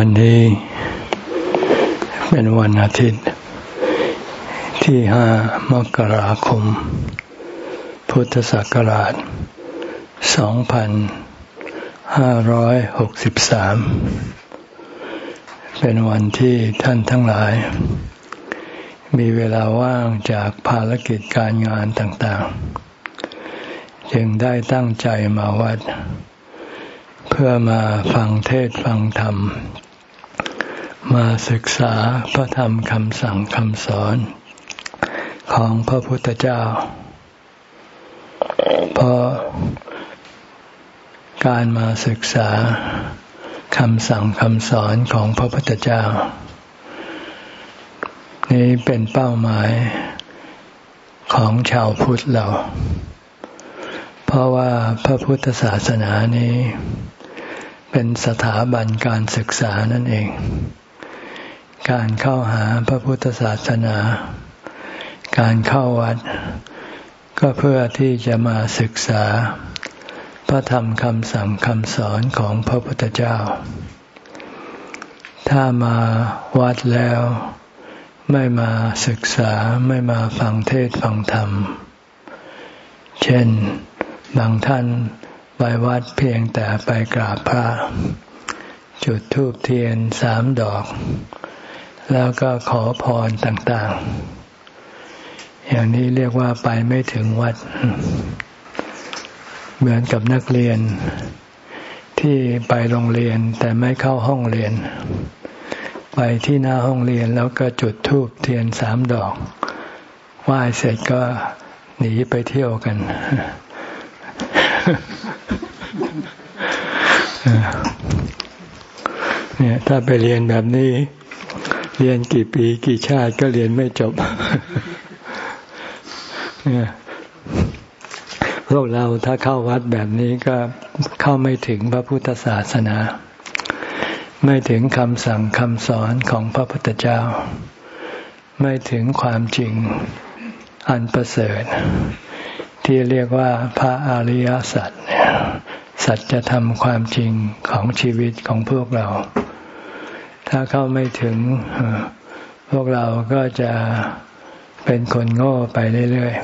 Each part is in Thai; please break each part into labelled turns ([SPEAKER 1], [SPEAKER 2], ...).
[SPEAKER 1] วันนี้เป็นวันอาทิตย์ ที่ห้ามกราคม พุทธศักราช 2563 เป็นวันที่ท่านทั้งหลาย มีเวลาว่างจากภารกิจการงานต่างๆ จึงได้ตั้งใจมาวัดเพื่อมาฟังเทศฟังธรรม มาศึกษาพระธรรมคำสั่งคำสอน ของพระพุทธเจ้า เพราะการมาศึกษาคำสั่งคำสอนของพระพุทธเจ้า นี้เป็นเป้าหมายของชาวพุทธเรา เพราะว่าพระพุทธศาสนานี้ เป็นสถาบันการศึกษานั่นเอง การเข้าหาพระพุทธศาสนา การเข้าวัด ก็เพื่อที่จะมาศึกษา พระธรรมคำสั่งคำสอนของพระพุทธเจ้า ถ้ามาวัดแล้ว ไม่มาศึกษาไม่มาฟังเทศฟังธรรม เช่นบางท่านไปวัดเพียงแต่ไปกราบพระ จุดธูปเทียนสามดอก แล้วก็ขอพรต่างๆ อย่างนี้เรียกว่าไปไม่ถึงวัด เหมือนกับนักเรียน ที่ไปโรงเรียนแต่ไม่เข้าห้องเรียน ไปที่หน้าห้องเรียนแล้วก็จุดธูปเทียนสามดอกไหว้เสร็จก็หนีไปเที่ยวกัน เนี่ยถ้าไปเรียนแบบนี้ เรียนกี่ปีกี่ชาติก็เรียนไม่จบพวกเราถ้าเข้าวัดแบบนี้ก็เข้าไม่ถึงพระพุทธศาสนา ไม่ถึงคำสั่งคำสอนของพระพุทธเจ้า ไม่ถึงความจริงอันประเสริฐ ที่เรียกว่าพระอริยสัจสัจธรรมความจริงของชีวิตของพวกเรา ถ้าเข้าไม่ถึง พวกเราก็จะเป็นคนโง่ไปเรื่อย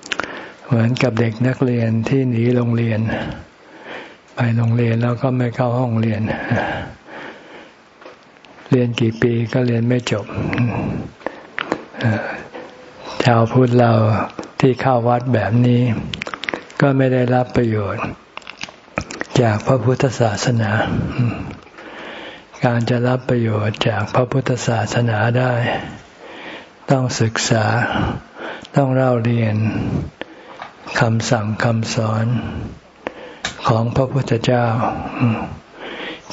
[SPEAKER 1] ๆ เหมือนกับเด็กนักเรียนที่หนีโรงเรียน ไปโรงเรียนแล้วก็ไม่เข้าห้องเรียน เรียนกี่ปีก็เรียนไม่จบชาวพุทธเราที่เข้าวัดแบบนี้ ก็ไม่ได้รับประโยชน์ จากพระพุทธศาสนา การจะรับประโยชน์จากพระพุทธศาสนาได้ ต้องศึกษาต้องเล่าเรียนคำสั่งคำสอนของพระพุทธเจ้า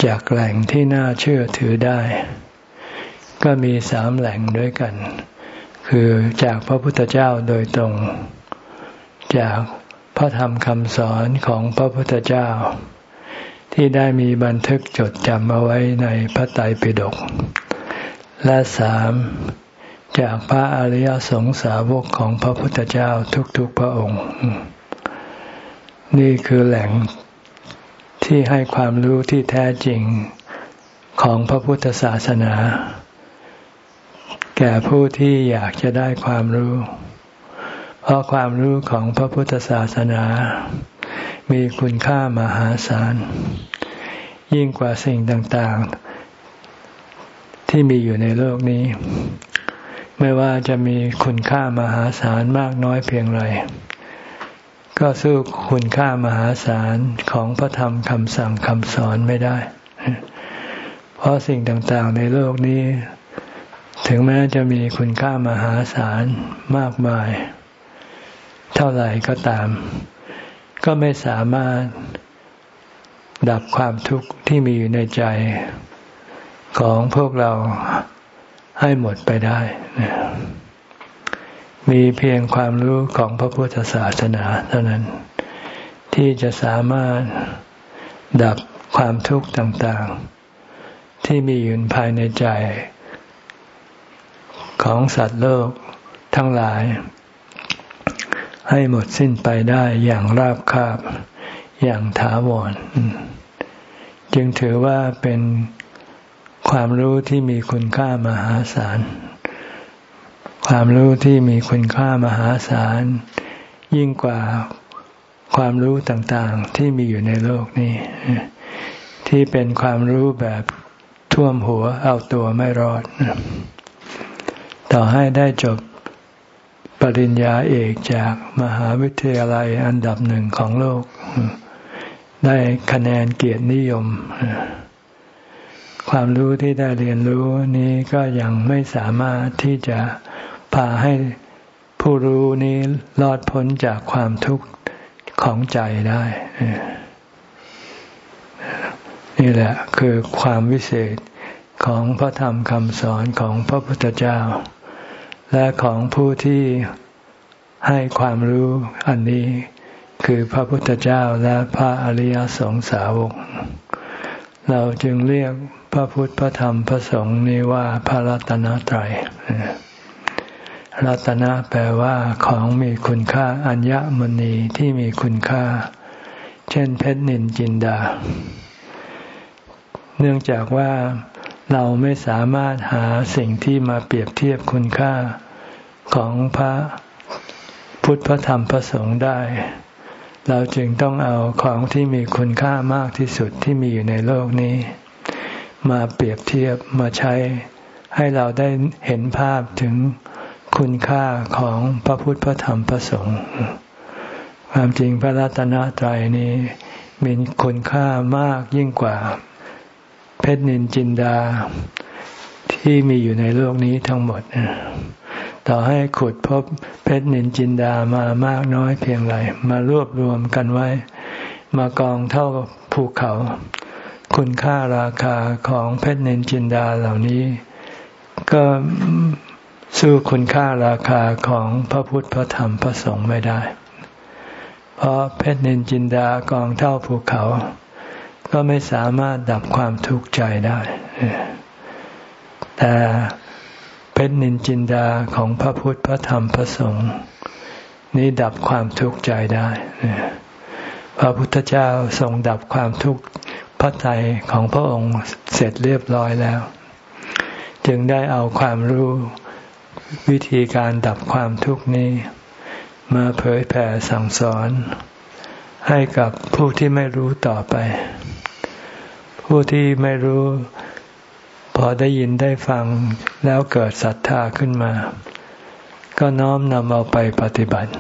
[SPEAKER 1] จากแหล่งที่น่าเชื่อถือได้ ก็มีสามแหล่งด้วยกัน คือจากพระพุทธเจ้าโดยตรง จากพระธรรมคำสอนของพระพุทธเจ้า ที่ได้มีบันทึกจดจำเอาไว้ในพระไตรปิฎกและสามจากพระอริยสงสาวกของพระพุทธเจ้าทุกๆพระองค์ นี่คือแหล่งที่ให้ความรู้ที่แท้จริงของพระพุทธศาสนา แก่ผู้ที่อยากจะได้ความรู้ เพราะความรู้ของพระพุทธศาสนา มีคุณค่ามหาศาล ยิ่งกว่าสิ่งต่างๆ ที่มีอยู่ในโลกนี้ ไม่ว่าจะมีคุณค่ามหาศาลมากน้อยเพียงไร ก็สู้คุณค่ามหาศาลของพระธรรมคำสั่งคำสอนไม่ได้ เพราะสิ่งต่างๆ ในโลกนี้ ถึงแม้จะมีคุณค่ามหาศาลมากมาย เท่าไหร่ก็ตาม ก็ไม่สามารถดับความทุกข์ที่มีอยู่ในใจของพวกเราให้หมดไปได้ มีเพียงความรู้ของพระพุทธศาสนาเท่านั้น ที่จะสามารถดับความทุกข์ต่างๆ ที่มีอยู่ภายในใจ ของสัตว์โลกทั้งหลาย ให้หมดสิ้นไปได้อย่างราบคาบ อย่างถาวร จึงถือว่าเป็นความรู้ที่มีคุณค่ามหาศาล ความรู้ที่มีคุณค่ามหาศาล ยิ่งกว่าความรู้ต่างๆที่มีอยู่ในโลกนี้ ที่เป็นความรู้แบบท่วมหัวเอาตัวไม่รอด ต่อให้ได้จบ ปริญญาเอกจากมหาวิทยาลัยอันดับหนึ่งของโลก ได้คะแนนเกียรตินิยม ความรู้ที่ได้เรียนรู้นี้ก็ยังไม่สามารถที่จะพาให้ผู้รู้นี้รอดพ้นจากความทุกข์ของใจได้นี่แหละคือความวิเศษของพระธรรมคำสอนของพระพุทธเจ้า และของผู้ที่ให้ความรู้อันนี้คือพระพุทธเจ้าและพระอริยสงสาวก เราจึงเรียกพระพุทธพระธรรมพระสงฆ์นี้ว่าพระรัตนตรัยรัตนะแปลว่าของมีคุณค่าอัญมณีที่มีคุณค่า เช่นเพชรนินจินดา เนื่องจากว่า เราไม่สามารถหาสิ่งที่มาเปรียบเทียบคุณค่าของพระพุทธพระธรรมพระสงฆ์ได้ เราจึงต้องเอาของที่มีคุณค่ามากที่สุดที่มีอยู่ในโลกนี้ มาเปรียบเทียบมาใช้ ให้เราได้เห็นภาพถึงคุณค่าของพระพุทธพระธรรมพระสงฆ์ความจริงพระรัตนตรัยนี้มีคุณค่ามากยิ่งกว่า เพชรนินจินดาที่มีอยู่ในโลกนี้ทั้งหมด ต่อให้ขุดพบเพชรนินจินดามามากน้อยเพียงไรมารวบรวมกันไว้ มากองเท่าภูเขา คุณค่าราคาของเพชรนินจินดาเหล่านี้ ก็สู้คุณค่าราคาของพระพุทธพระธรรมพระสงฆ์ไม่ได้ เพราะเพชรนินจินดากองเท่าภูเขา ก็ไม่สามารถดับความทุกข์ใจได้ แต่เพชรนินจินดาของพระพุทธพระธรรมพระสงฆ์นี้ดับความทุกข์ใจได้ พระพุทธเจ้าทรงดับความทุกข์พระทัยของพระองค์เสร็จเรียบร้อยแล้ว จึงได้เอาความรู้วิธีการดับความทุกข์นี้ มาเผยแผ่สั่งสอนให้กับผู้ที่ไม่รู้ต่อไป ผู้ที่ไม่รู้ พอได้ยินได้ฟังแล้วเกิดศรัทธาขึ้นมา ก็น้อมนำเอาไปปฏิบัติ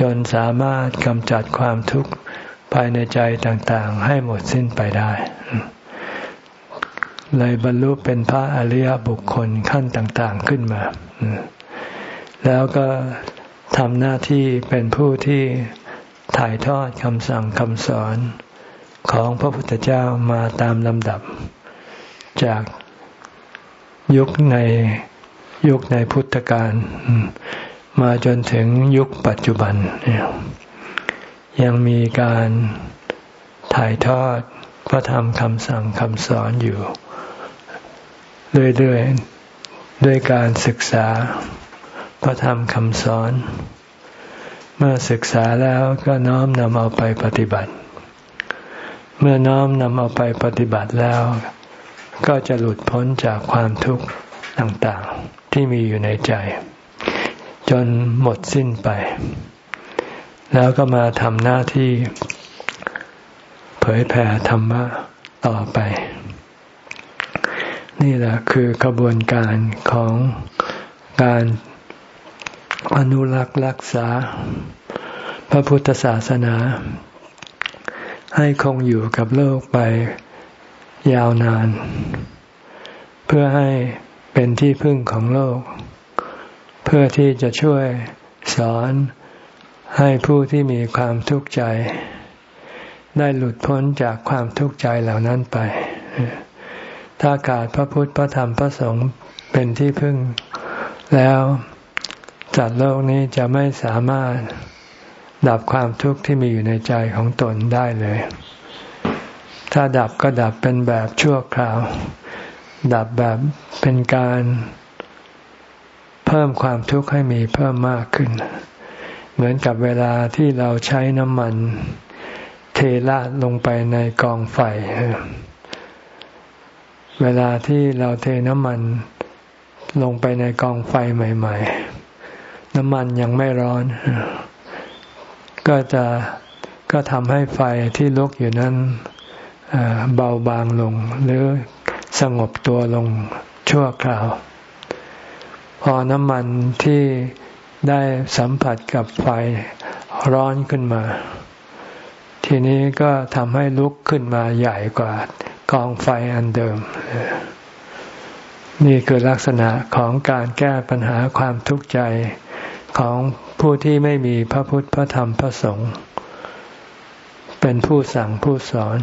[SPEAKER 1] จนสามารถกำจัดความทุกข์ภายในใจต่างๆ ให้หมดสิ้นไปได้ เลยบรรลุเป็นพระอริยบุคคลขั้นต่าง ๆขึ้นมา แล้วก็ทำหน้าที่เป็นผู้ที่ถ่ายทอดคำสั่งคำสอน ของพระพุทธเจ้ามาตามลำดับ จากยุคในยุคในพุทธกาลมาจนถึงยุคปัจจุบัน ยังมีการถ่ายทอดพระธรรมคำสั่งคำสอนอยู่ เรื่อยๆ ด้วยการศึกษาพระธรรมคำสอน เมื่อศึกษาแล้วก็น้อมนำเอาไปปฏิบัติ เมื่อน้อมนำเอาไปปฏิบัติแล้ว ก็จะหลุดพ้นจากความทุกข์ต่างๆที่มีอยู่ในใจ จนหมดสิ้นไป แล้วก็มาทำหน้าที่เผยแผ่ธรรมะต่อไป นี่แหละคือกระบวนการของการอนุรักษ์รักษา พระพุทธศาสนา ให้คงอยู่กับโลกไปยาวนาน เพื่อให้เป็นที่พึ่งของโลก เพื่อที่จะช่วยสอนให้ผู้ที่มีความทุกข์ใจ ได้หลุดพ้นจากความทุกข์ใจเหล่านั้นไป ถ้าขาดพระพุทธพระธรรมพระสงฆ์เป็นที่พึ่ง แล้วจัดโลกนี้จะไม่สามารถ ดับความทุกข์ที่มีอยู่ในใจของตนได้เลย ถ้าดับก็ดับเป็นแบบชั่วคราว ดับแบบเป็นการเพิ่มความทุกข์ให้มีเพิ่มมากขึ้น เหมือนกับเวลาที่เราใช้น้ำมัน เทราดลงไปในกองไฟ เวลาที่เราเทน้ำมันลงไปในกองไฟใหม่ ๆ น้ำมันยังไม่ร้อน ก็จะก็ทำให้ไฟที่ลุกอยู่นั้นเบาบางลง หรือสงบตัวลงชั่วคราว พอน้ำมันที่ได้สัมผัสกับไฟร้อนขึ้นมา ทีนี้ก็ทำให้ลุกขึ้นมาใหญ่กว่ากองไฟอันเดิม นี่คือลักษณะของการแก้ปัญหาความทุกข์ใจของ ผู้ที่ไม่มีพระพุทธพระธรรมพระสงฆ์เป็นผู้สั่งผู้สอน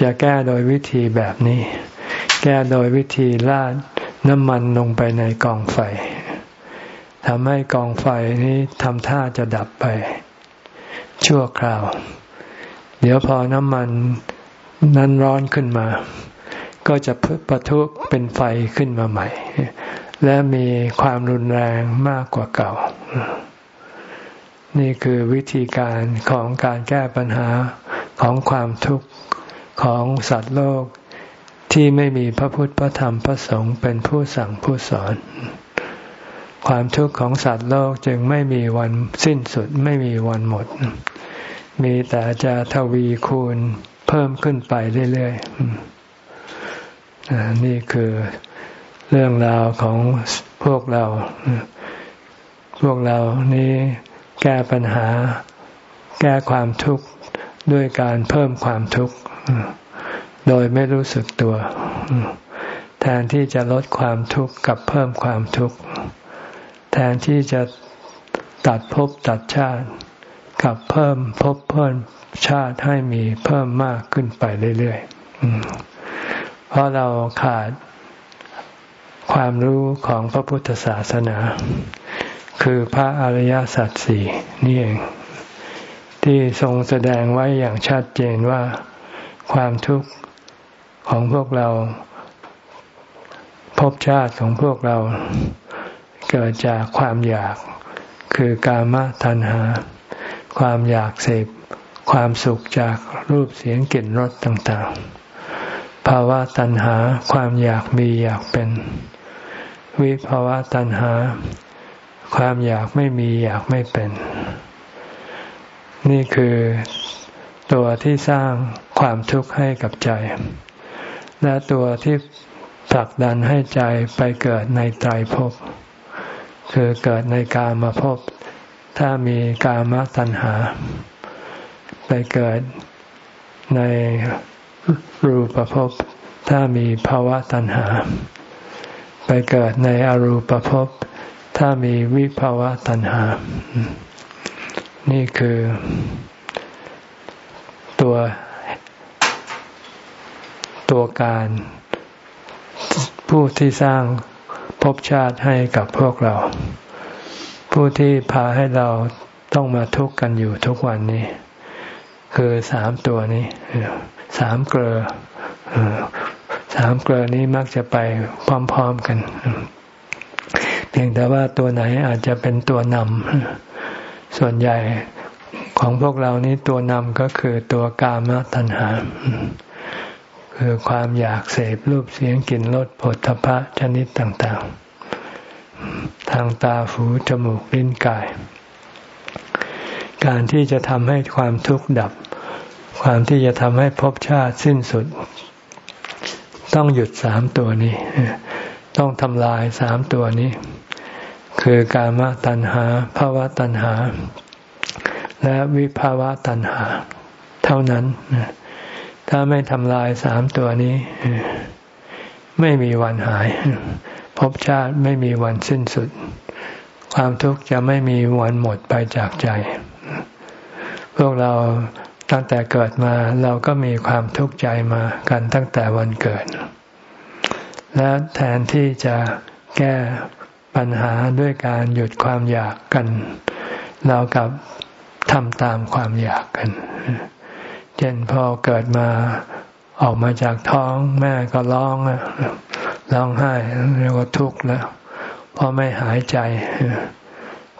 [SPEAKER 1] จะแก้โดยวิธีแบบนี้ แก้โดยวิธีลาดน้ำมันลงไปในกองไฟทำให้กองไฟนี้ทำท่าจะดับไป ชั่วคราว เดี๋ยวพอน้ำมันนั้นร้อนขึ้นมา ก็จะปะทุเป็นไฟขึ้นมาใหม่ และมีความรุนแรงมากกว่าเก่า นี่คือวิธีการของการแก้ปัญหาของความทุกข์ของสัตว์โลกที่ไม่มีพระพุทธพระธรรมพระสงฆ์เป็นผู้สั่งผู้สอน ความทุกข์ของสัตว์โลกจึงไม่มีวันสิ้นสุดไม่มีวันหมด มีแต่จะทวีคูณเพิ่มขึ้นไปเรื่อยๆนี่คือ เรื่องราวของพวกเรา พวกเรานี้แก้ปัญหา แก้ความทุกข์ด้วยการเพิ่มความทุกข์โดยไม่รู้สึกตัว แทนที่จะลดความทุกข์กับเพิ่มความทุกข์ แทนที่จะตัดภพตัดชาติ กับเพิ่มภพเพิ่มชาติให้มีเพิ่มมากขึ้นไปเรื่อยๆเพราะเราขาด ความรู้ของพระพุทธศาสนา คือพระอริยสัจสี่นี่เอง ที่ทรงแสดงไว้อย่างชัดเจนว่า ความทุกข์ของพวกเราภพชาติของพวกเรา เกิดจากความอยาก คือกามตัณหา ความอยากเสพความสุขจากรูปเสียงกลิ่นรสต่างๆ ภาวะตัณหาความอยากมีอยากเป็น วิภาวะตัณหา ความอยากไม่มีอยากไม่เป็น นี่คือตัวที่สร้างความทุกข์ให้กับใจ และตัวที่ผลักดันให้ใจไปเกิดในไตรภพคือเกิดในกามภพถ้ามีกามตัณหา ไปเกิดในรูปภพถ้ามีภาวะตัณหา ไปเกิดในอรูปภพ ถ้ามีวิภาวะตัณหา นี่คือตัวตัวการผู้ที่สร้างภพชาติให้กับพวกเรา ผู้ที่พาให้เราต้องมาทุกข์กันอยู่ทุกวันนี้ คือสามตัวนี้ สามเกลอ สามเกลือนี้มักจะไปพร้อมๆกัน เพียงแต่ว่าตัวไหนอาจจะเป็นตัวนำส่วนใหญ่ของพวกเรานี้ตัวนำก็คือตัวกามตัณหา คือความอยากเสพรูปเสียงกลิ่นรสผลทพะชนิดต่างๆ ทางตาหูจมูกลิ้นกาย การที่จะทำให้ความทุกข์ดับ ความที่จะทำให้ภพชาติสิ้นสุด ต้องหยุดสามตัวนี้ ต้องทำลายสามตัวนี้ คือกามตัณหาภาวะตัณหา และวิภาวะตัณหา เท่านั้น ถ้าไม่ทำลายสามตัวนี้ ไม่มีวันหายภพชาติไม่มีวันสิ้นสุด ความทุกข์จะไม่มีวันหมดไปจากใจ พวกเรา ตั้งแต่เกิดมาเราก็มีความทุกข์ใจมากันตั้งแต่วันเกิด และแทนที่จะแก้ปัญหาด้วยการหยุดความอยากกัน เรากับทำตามความอยากกัน เช่นพอเกิดมาออกมาจากท้องแม่ก็ร้องร้องไห้เรียกว่าทุกข์แล้วพอไม่หายใจ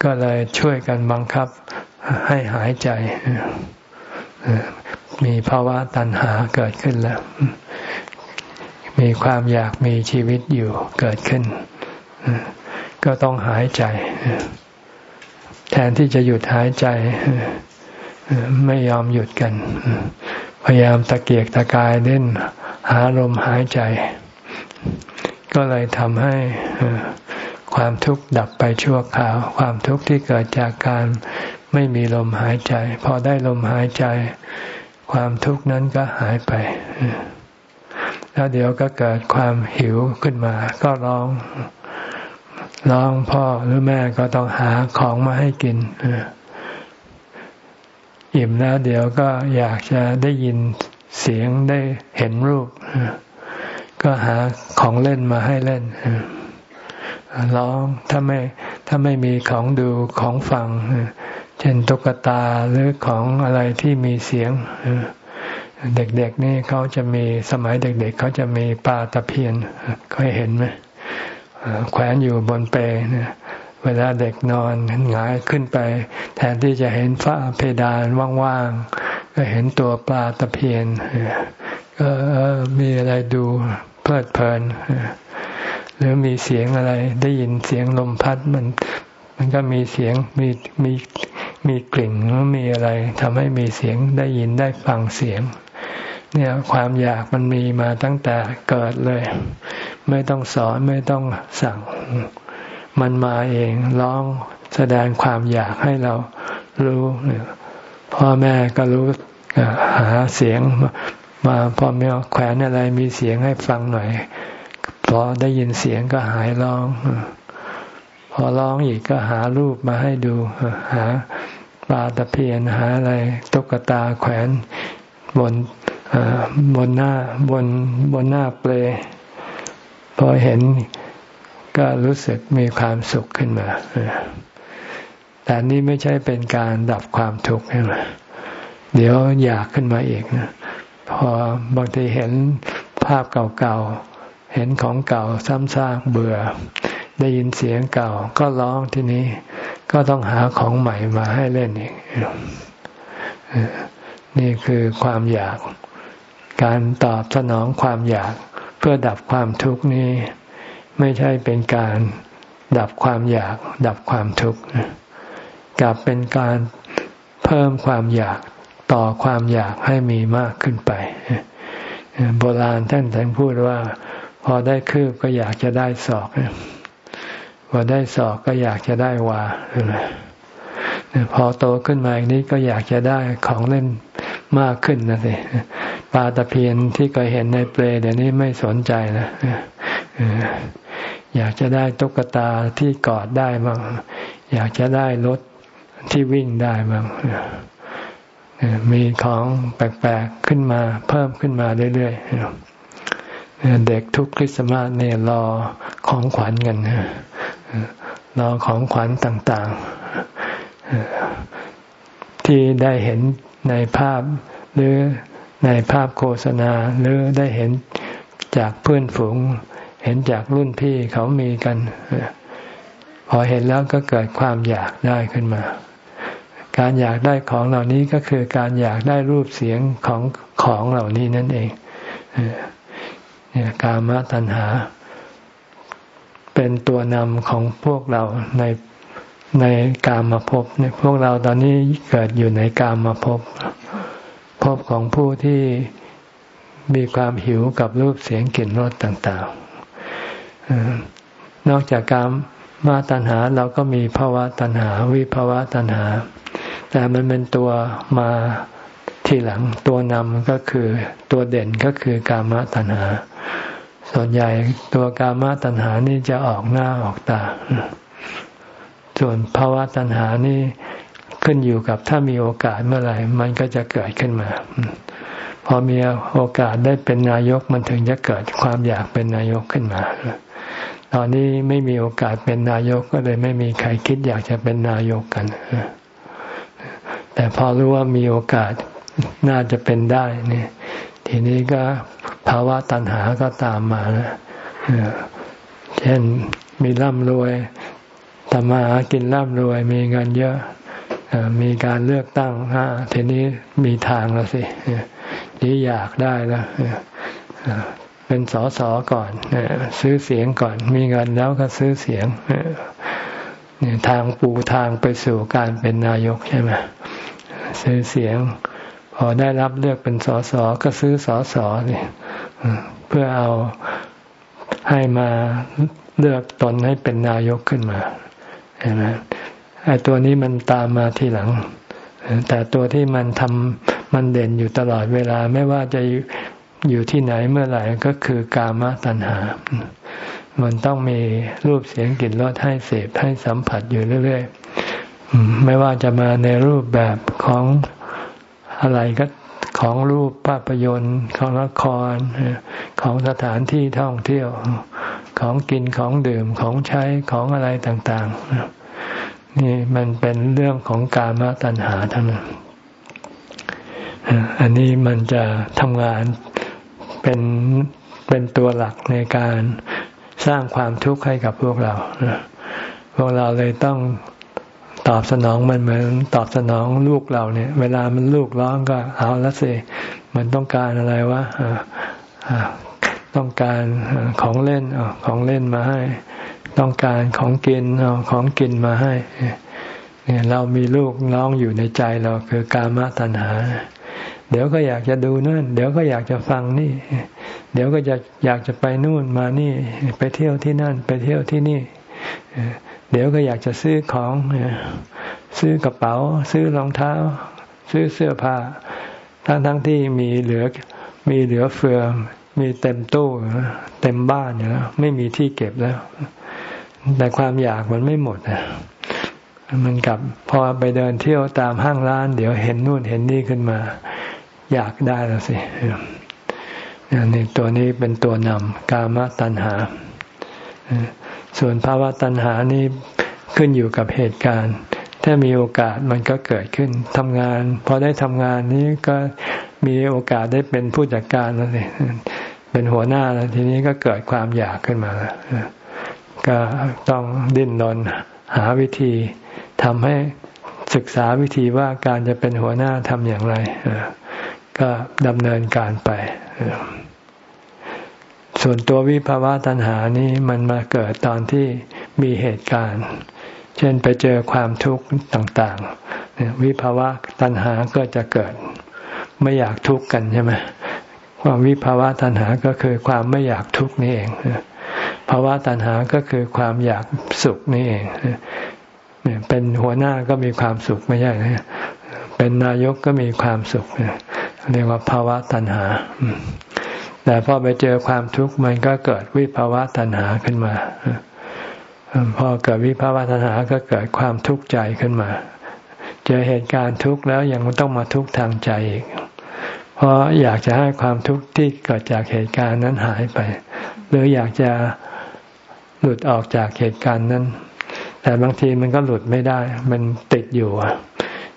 [SPEAKER 1] ก็เลยช่วยกันบังคับให้หายใจ มีภาวะตัณหาเกิดขึ้นแล้ว มีความอยากมีชีวิตอยู่เกิดขึ้น ก็ต้องหายใจ แทนที่จะหยุดหายใจ ไม่ยอมหยุดกัน พยายามตะเกียกตะกายเล่นหาลมหายใจ ก็เลยทำให้ความทุกข์ดับไปชั่วคราว ความทุกข์ที่เกิดจากการ ไม่มีลมหายใจ พอได้ลมหายใจ ความทุกข์นั้นก็หายไป แล้วเดี๋ยวก็เกิดความหิวขึ้นมา ก็ร้อง ร้องพ่อหรือแม่ก็ต้องหาของมาให้กินอิ่มแล้วเดี๋ยวก็อยากจะได้ยินเสียงได้เห็นรูป ก็หาของเล่นมาให้เล่นร้องถ้าไม่ถ้าไม่มีของดูของฟัง เช่นตุ๊กตาหรือของอะไรที่มีเสียงเด็กๆนี่เขาจะมีสมัยเด็ก ๆเขาจะมีปลาตะเพียนเคยเห็นไหมแขวนอยู่บนเปลเวลาเด็กนอนหงายขึ้นไป แทนที่จะเห็นฝ้าเพดานว่างๆก็เห็นตัวปลาตะเพียนก็มีอะไรดูเพลิดเพลินหรือมีเสียงอะไรได้ยินเสียงลมพัดมัน มันก็มีเสียงมีมี มีกลิ่นมีอะไรทำให้มีเสียงได้ยินได้ฟังเสียง เนี่ยความอยากมันมีมาตั้งแต่เกิดเลย ไม่ต้องสอนไม่ต้องสั่ง มันมาเองร้องแสดงความอยากให้เรารู้พ่อแม่ก็รู้หาเสียงมาพอมีแขวนอะไรมีเสียงให้ฟังหน่อยพอได้ยินเสียงก็หายร้อง พอร้องอีกก็หารูปมาให้ดู หาปลาตะเพียนหาอะไรตุ๊กตาแขวนบนบนหน้าบนบนหน้าเปลพอเห็นก็รู้สึกมีความสุขขึ้นมาแต่นี่ไม่ใช่เป็นการดับความทุกข์ใช่ไหมเดี๋ยวอยากขึ้นมาอีกนะพอบางทีเห็นภาพเก่าๆเห็นของเก่าซ้ำซากเบื่อ ได้ยินเสียงเก่าก็ร้องทีนี้ ก็ต้องหาของใหม่มาให้เล่นอีกนี่คือความอยาก การตอบสนองความอยากเพื่อดับความทุกข์นี้ ไม่ใช่เป็นการดับความอยาก ดับความทุกข์กลับเป็นการเพิ่มความอยากต่อความอยากให้มีมากขึ้นไปโบราณท่านท่านพูดว่า พอได้คืบก็อยากจะได้ศอก พอได้ศอกก็อยากจะได้วาพอโตขึ้นมาอีกนี้ก็อยากจะได้ของเล่นมากขึ้นนะสิปลาตะเพียนที่เคยเห็นในเปลเดี๋ยวนี้ไม่สนใจนะอยากจะได้ตุ๊กตาที่กอดได้บ้างอยากจะได้รถที่วิ่งได้บ้างมีของแปลกๆขึ้นมา เพิ่มขึ้นมาเรื่อยๆเด็กทุกคริสต์มาสเนี่ยรอของขวัญกัน รอของขวัญต่างๆ ที่ได้เห็นในภาพหรือในภาพโฆษณาหรือได้เห็นจากเพื่อนฝูง เห็นจากรุ่นพี่เขามีกัน พอเห็นแล้วก็เกิดความอยากได้ขึ้นมา การอยากได้ของเหล่านี้ก็คือการอยากได้รูปเสียงของของเหล่านี้นั่นเองเนี่ยกามตัณหา เป็นตัวนำของพวกเราในในกามมาพบเนี่ยพวกเราตอนนี้เกิดอยู่ในกามมาพบพบของผู้ที่มีความหิวกับรูปเสียงกลิ่นรสต่างๆ นอกจากกามมาตัณหาเราก็มีภาวะตัณหา วิภาวะตัณหา แต่มันเป็นตัวมาทีหลังตัวนำก็คือตัวเด่นก็คือกามตัณหา ส่วนใหญ่ตัวกามาตัณหานี่จะออกหน้าออกตา ส่วนภาวะตัณหานี่ขึ้นอยู่กับถ้ามีโอกาสเมื่อไหร่ มันก็จะเกิดขึ้นมา พอมีโอกาสได้เป็นนายกมันถึงจะเกิดความอยากเป็นนายกขึ้นมา ตอนนี้ไม่มีโอกาสเป็นนายกก็เลยไม่มีใครคิดอยากจะเป็นนายกกัน แต่พอรู้ว่ามีโอกาสน่าจะเป็นได้เนี่ยทีนี้ก็ ภาวะตัณหาก็ตามมานะเช่นมีร่ำรวยทำมาหากินร่ำรวย มีเงินเยอะมีการเลือกตั้งฮะทีนี้มีทางแล้วสินี่อยากได้แล้วเป็นสอสอก่อนซื้อเสียงก่อน มีเงินแล้วก็ซื้อเสียงเนี่ยทางปูทางไปสู่การเป็นนายกใช่ไหมซื้อเสียง พอได้รับเลือกเป็นสอสอก็ซื้อสอสอเนี่ย เพื่อเอาให้มาเลือกตนให้เป็นนายกขึ้นมาเห็นไหมไอ้ตัวนี้มันตามมาทีหลัง แต่ตัวที่มันทำมันเด่นอยู่ตลอดเวลาไม่ว่าจะอยู่ที่ไหนเมื่อไหร่ก็คือกามตัณหา มันต้องมีรูปเสียงกลิ่นรสให้เสพให้สัมผัสอยู่เรื่อยๆ ไม่ว่าจะมาในรูปแบบของอะไรก็ ของรูปภาพยนตร์ ของละคร ของสถานที่ท่องเที่ยว ของกินของดื่มของใช้ของอะไรต่างๆ นี่มันเป็นเรื่องของกามตัณหาทั้งนั้นอันนี้มันจะทำงานเป็นเป็นตัวหลักในการสร้างความทุกข์ให้กับพวกเรา พวกเราเลยต้อง ตอบสนองมันเหมือนตอบสนองลูกเราเนี่ย เวลามันลูกร้องก็เอาละสิมันต้องการอะไรวะต้องการของเล่นของเล่นมาให้ ต้องการของกินเอาของกินมาให้เนี่ยเรามีลูกน้องอยู่ในใจเราคือกามตัณหา เดี๋ยวก็อยากจะดูนั่น เดี๋ยวก็อยากจะฟังนี่ เดี๋ยวก็จะอยากจะไปนู่นมานี่ ไปเที่ยวที่นั่น ไปเที่ยวที่นี่ เดี๋ยวก็อยากจะซื้อของซื้อกระเป๋า ซื้อรองเท้า ซื้อเสื้อผ้า ทั้งทั้งที่มีเหลือมีเหลือเฟือ มีเต็มตู้เต็มบ้านอยู่แล้วไม่มีที่เก็บแล้ว แต่ความอยากมันไม่หมดนะมันกลับพอไปเดินเที่ยวตามห้างร้าน เดี๋ยวเห็นนู่นเห็นนี่ขึ้นมา อยากได้แล้วสินี่ตัวนี้เป็นตัวนำกามตัณหา ส่วนภาวะตัณหานี้ขึ้นอยู่กับเหตุการณ์ ถ้ามีโอกาสมันก็เกิดขึ้นทำงาน พอได้ทำงานนี้ก็มีโอกาสได้เป็นผู้จัดการแล้วสิเป็นหัวหน้าแล้วทีนี้ก็เกิดความอยากขึ้นมาแล้วก็ต้องดิ้นรนหาวิธีทำให้ศึกษาวิธีว่าการจะเป็นหัวหน้าทำอย่างไรก็ดำเนินการไป ส่วนตัววิภาวะตัณหานี้มันมาเกิดตอนที่มีเหตุการณ์ เช่นไปเจอความทุกข์ต่างๆ วิภาวะตัณหาก็จะเกิด ไม่อยากทุกข์กันใช่ไหมความวิภาวะตัณหาก็คือความไม่อยากทุกข์นี่เองภาวะตัณหาก็คือความอยากสุขนี่เองเป็นหัวหน้าก็มีความสุขไม่ใช่เป็นนายกก็มีความสุขเรียกว่าภาวะตัณหา แต่พอไปเจอความทุกข์มันก็เกิดวิภาวะตัณหาขึ้นมา พอเกิดวิภาวะตัณหาก็เกิดความทุกข์ใจขึ้นมา เจอเหตุการณ์ทุกข์แล้วยังต้องมาทุกข์ทางใจอีก เพราะอยากจะให้ความทุกข์ที่เกิดจากเหตุการณ์นั้นหายไป หรืออยากจะหลุดออกจากเหตุการณ์นั้น แต่บางทีมันก็หลุดไม่ได้ มันติดอยู่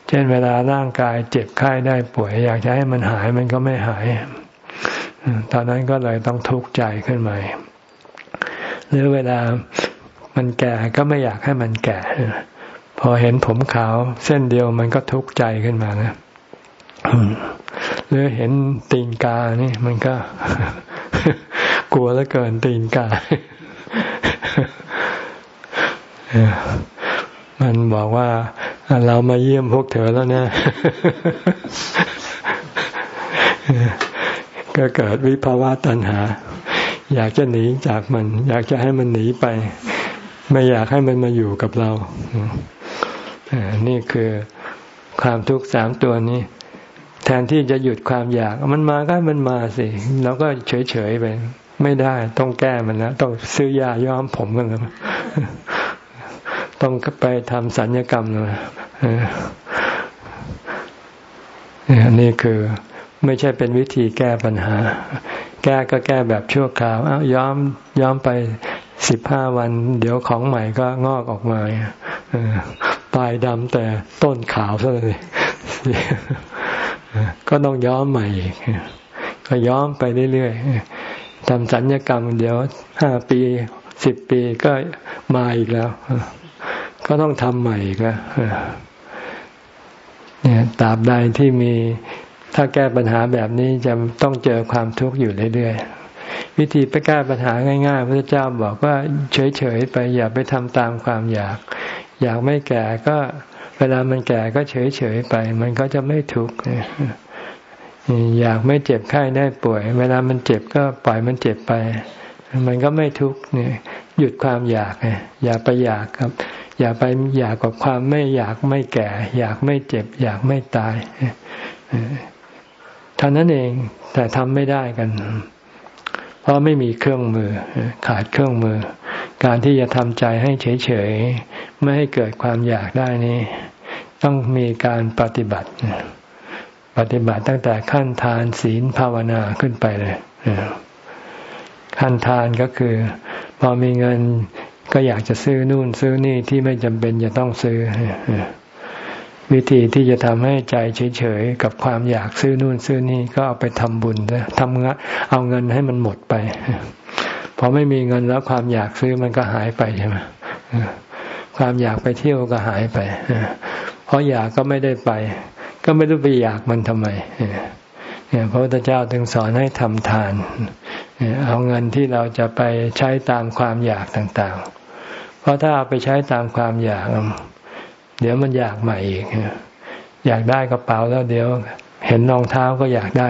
[SPEAKER 1] เช่นเวลาร่างกายเจ็บไข้ได้ป่วย อยากจะให้มันหายมันก็ไม่หาย ตอนนั้นก็เลยต้องทุกข์ใจขึ้นมาหรือเวลามันแก่ก็ไม่อยากให้มันแก่ พอเห็นผมขาวเส้นเดียวมันก็ทุกข์ใจขึ้นมานะหรือเห็นตีนกานี่มันก็ กลัวแล้วเกินตีนกา มันบอกว่าเรามาเยี่ยมพวกเธอแล้วเนี่ย ก็เกิดวิภาวะตัณหา อยากจะหนีจากมัน อยากจะให้มันหนีไป ไม่อยากให้มันมาอยู่กับเรานี่คือความทุกข์สามตัวนี้ แทนที่จะหยุดความอยาก มันมาก็มันมาสิเราก็เฉยๆไป ไม่ได้ต้องแก้มันนะต้องซื้อยาย้อมผมกันแล้วต้องไปทำสัญญกรรมเลยนี่คือ ไม่ใช่เป็นวิธีแก้ปัญหา แก้ก็แก้แบบชั่วคราวอ้าย้อมย้อมไปสิบห้าวัน เดี๋ยวของใหม่ก็งอกออกมาปลายดำแต่ต้นขาวซะเลยก็ต้องย้อมใหม่กก็ย้อมไปเรื่อยๆทำสัญญกรรม เดี๋ยวห้าปีสิบปีก็มาอีกแล้ว ก็ต้องทำใหม่อีกแล้วเนี่ยตราบใดที่มี ถ้าแก้ปัญหาแบบนี้จะต้องเจอความทุกข์อยู่เรื่อยๆ วิธีไปแก้ปัญหาง่ายๆ พระเจ้าบอกว่าเฉยๆไปอย่าไปทำตามความอยาก อยากไม่แก่ก็เวลามันแก่ก็เฉยๆไป มันก็จะไม่ทุกข์อยากไม่เจ็บไข้ได้ป่วย เวลามันเจ็บก็ปล่อยมันเจ็บไป มันก็ไม่ทุกข์เนี่ย หยุดความอยากอย่าไปอยากครับ อย่าไปอยากกับความไม่อยากไม่แก่ อยากไม่เจ็บ อยากไม่ตาย ท่านั้นเองแต่ทำไม่ได้กัน เพราะไม่มีเครื่องมือ ขาดเครื่องมือ การที่จะทำใจให้เฉยๆไม่ให้เกิดความอยากได้นี่ต้องมีการปฏิบัติ ปฏิบัติตั้งแต่ขั้นทานศีลภาวนาขึ้นไปเลยขั้นทานก็คือ พอมีเงินก็อยากจะซื้อนู่นซื้อนี่ที่ไม่จำเป็นจะต้องซื้อ วิธีที่จะทำให้ใจเฉยๆกับความอยากซื้อนู่นซื้อนี่ก็เอาไปทำบุญนะทำงะเอาเงินให้มันหมดไปพอไม่มีเงินแล้วความอยากซื้อมันก็หายไปใช่ไหมความอยากไปเที่ยวก็หายไปเพราะอยากก็ไม่ได้ไป ก็ไม่รู้ไปอยากมันทำไมเนี่ยพระพุทธเจ้าถึงสอนให้ทำทานเอาเงินที่เราจะไปใช้ตามความอยากต่างๆ เพราะถ้าเอาไปใช้ตามความอยาก เดี๋ยวมันอยากใหม่อีกอยากได้กระเป๋าแล้วเดี๋ยว เห็นรองเท้าก็อยากได้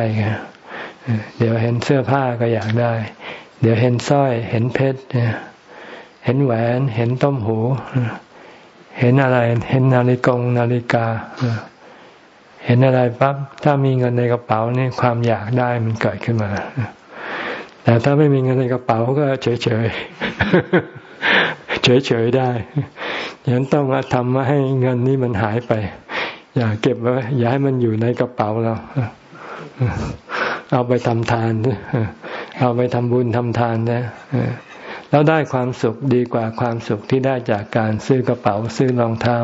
[SPEAKER 1] เดี๋ยวเห็นเสื้อผ้าก็อยากได้ เดี๋ยวเห็นสร้อย เห็นเพชรเห็นแหวนเห็นต้มหู เห็นอะไร เห็นนาฬิกงนาฬิกาเห็นอะไรปั๊บถ้ามีเงินในกระเป๋านี่ความอยากได้มันเกิดขึ้นมาแต่ถ้าไม่มีเงินในกระเป๋าก็เฉยเฉยเฉยเฉยได้ ยังต้องทำมาให้เงินนี้มันหายไป อย่าเก็บไว้อย่าให้มันอยู่ในกระเป๋าเราเอาไปทำทานเอาไปทำบุญทำทานนะแล้วได้ความสุขดีกว่าความสุขที่ได้จากการซื้อกระเป๋า ซื้อรองเท้า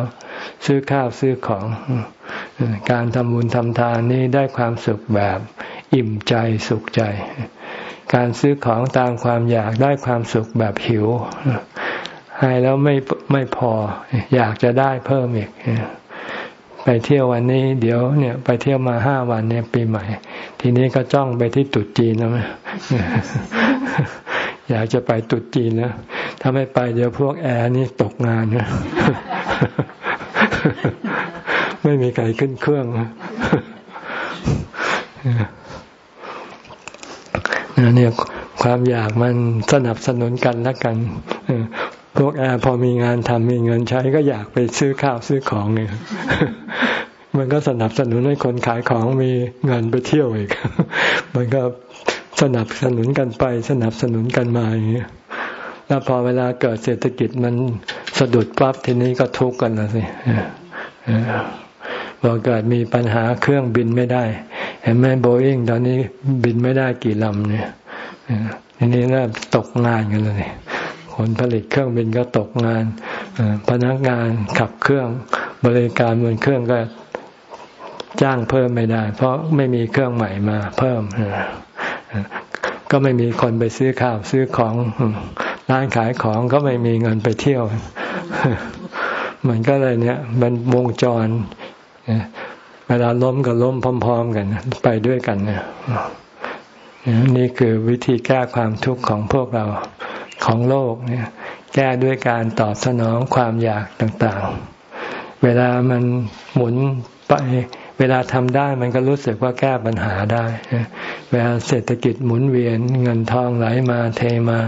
[SPEAKER 1] ซื้อข้าวซื้อของ การทำบุญทำทานนี่ได้ความสุขแบบอิ่มใจสุขใจ การซื้อของตามความอยากได้ความสุขแบบหิว ให้แล้วไม่ไม่พอ อยากจะได้เพิ่มอีกไปเที่ยววันนี้ เดี๋ยวเนี่ย ไปเที่ยวมาห้าวันเนี่ย ปีใหม่ ทีนี้ก็จ้องไปที่ตุดจีนแล้วอยากจะไปตุดจีนนะถ้าไม่ไปเดี๋ยวพวกแอร์นี่ตกงานนะไม่มีใครขึ้นเครื่องเนี่ยความอยากมันสนับสนุนกันและกัน พวกแอร์พอมีงานทำมีเงินใช้ก็อยากไปซื้อข้าวซื้อของเนี่ยมันก็สนับสนุนให้คนขายของมีเงินไปเที่ยวอีก มันก็สนับสนุนกันไป สนับสนุนกันมาอย่างเงี้ย แล้วพอเวลาเกิดเศรษฐกิจมันสะดุดปั๊บทีนี้ก็ทุกข์กันแล้วสิพอเกิดมีปัญหาเครื่องบินไม่ได้ เห็นไหมโบอิงตอนนี้บินไม่ได้กี่ลำเนี่ยทีนี้เริ่มตกงานกันเลย ลผลิตเครื่องบินก็ตกงานพนักงานขับเครื่องบริการบนเครื่องก็จ้างเพิ่มไม่ได้ เพราะไม่มีเครื่องใหม่มาเพิ่มก็ไม่มีคนไปซื้อข้าวซื้อของร้านขายของก็ไม่มีเงินไปเที่ยว มันก็เลยเนี่ย มันวงจรเวลาล้มก็ล้มพร้อม ๆ กันไปด้วยกันเนี่ยนี่คือวิธีแก้ความทุกข์ของพวกเรา ของโลกเนี่ย แก้ด้วยการตอบสนองความอยากต่างๆ เวลามันหมุนไปเวลาทำได้มันก็รู้สึกว่าแก้ปัญหาได้ เวลาเศรษฐกิจหมุนเวียนเงินทองไหลมาเทมา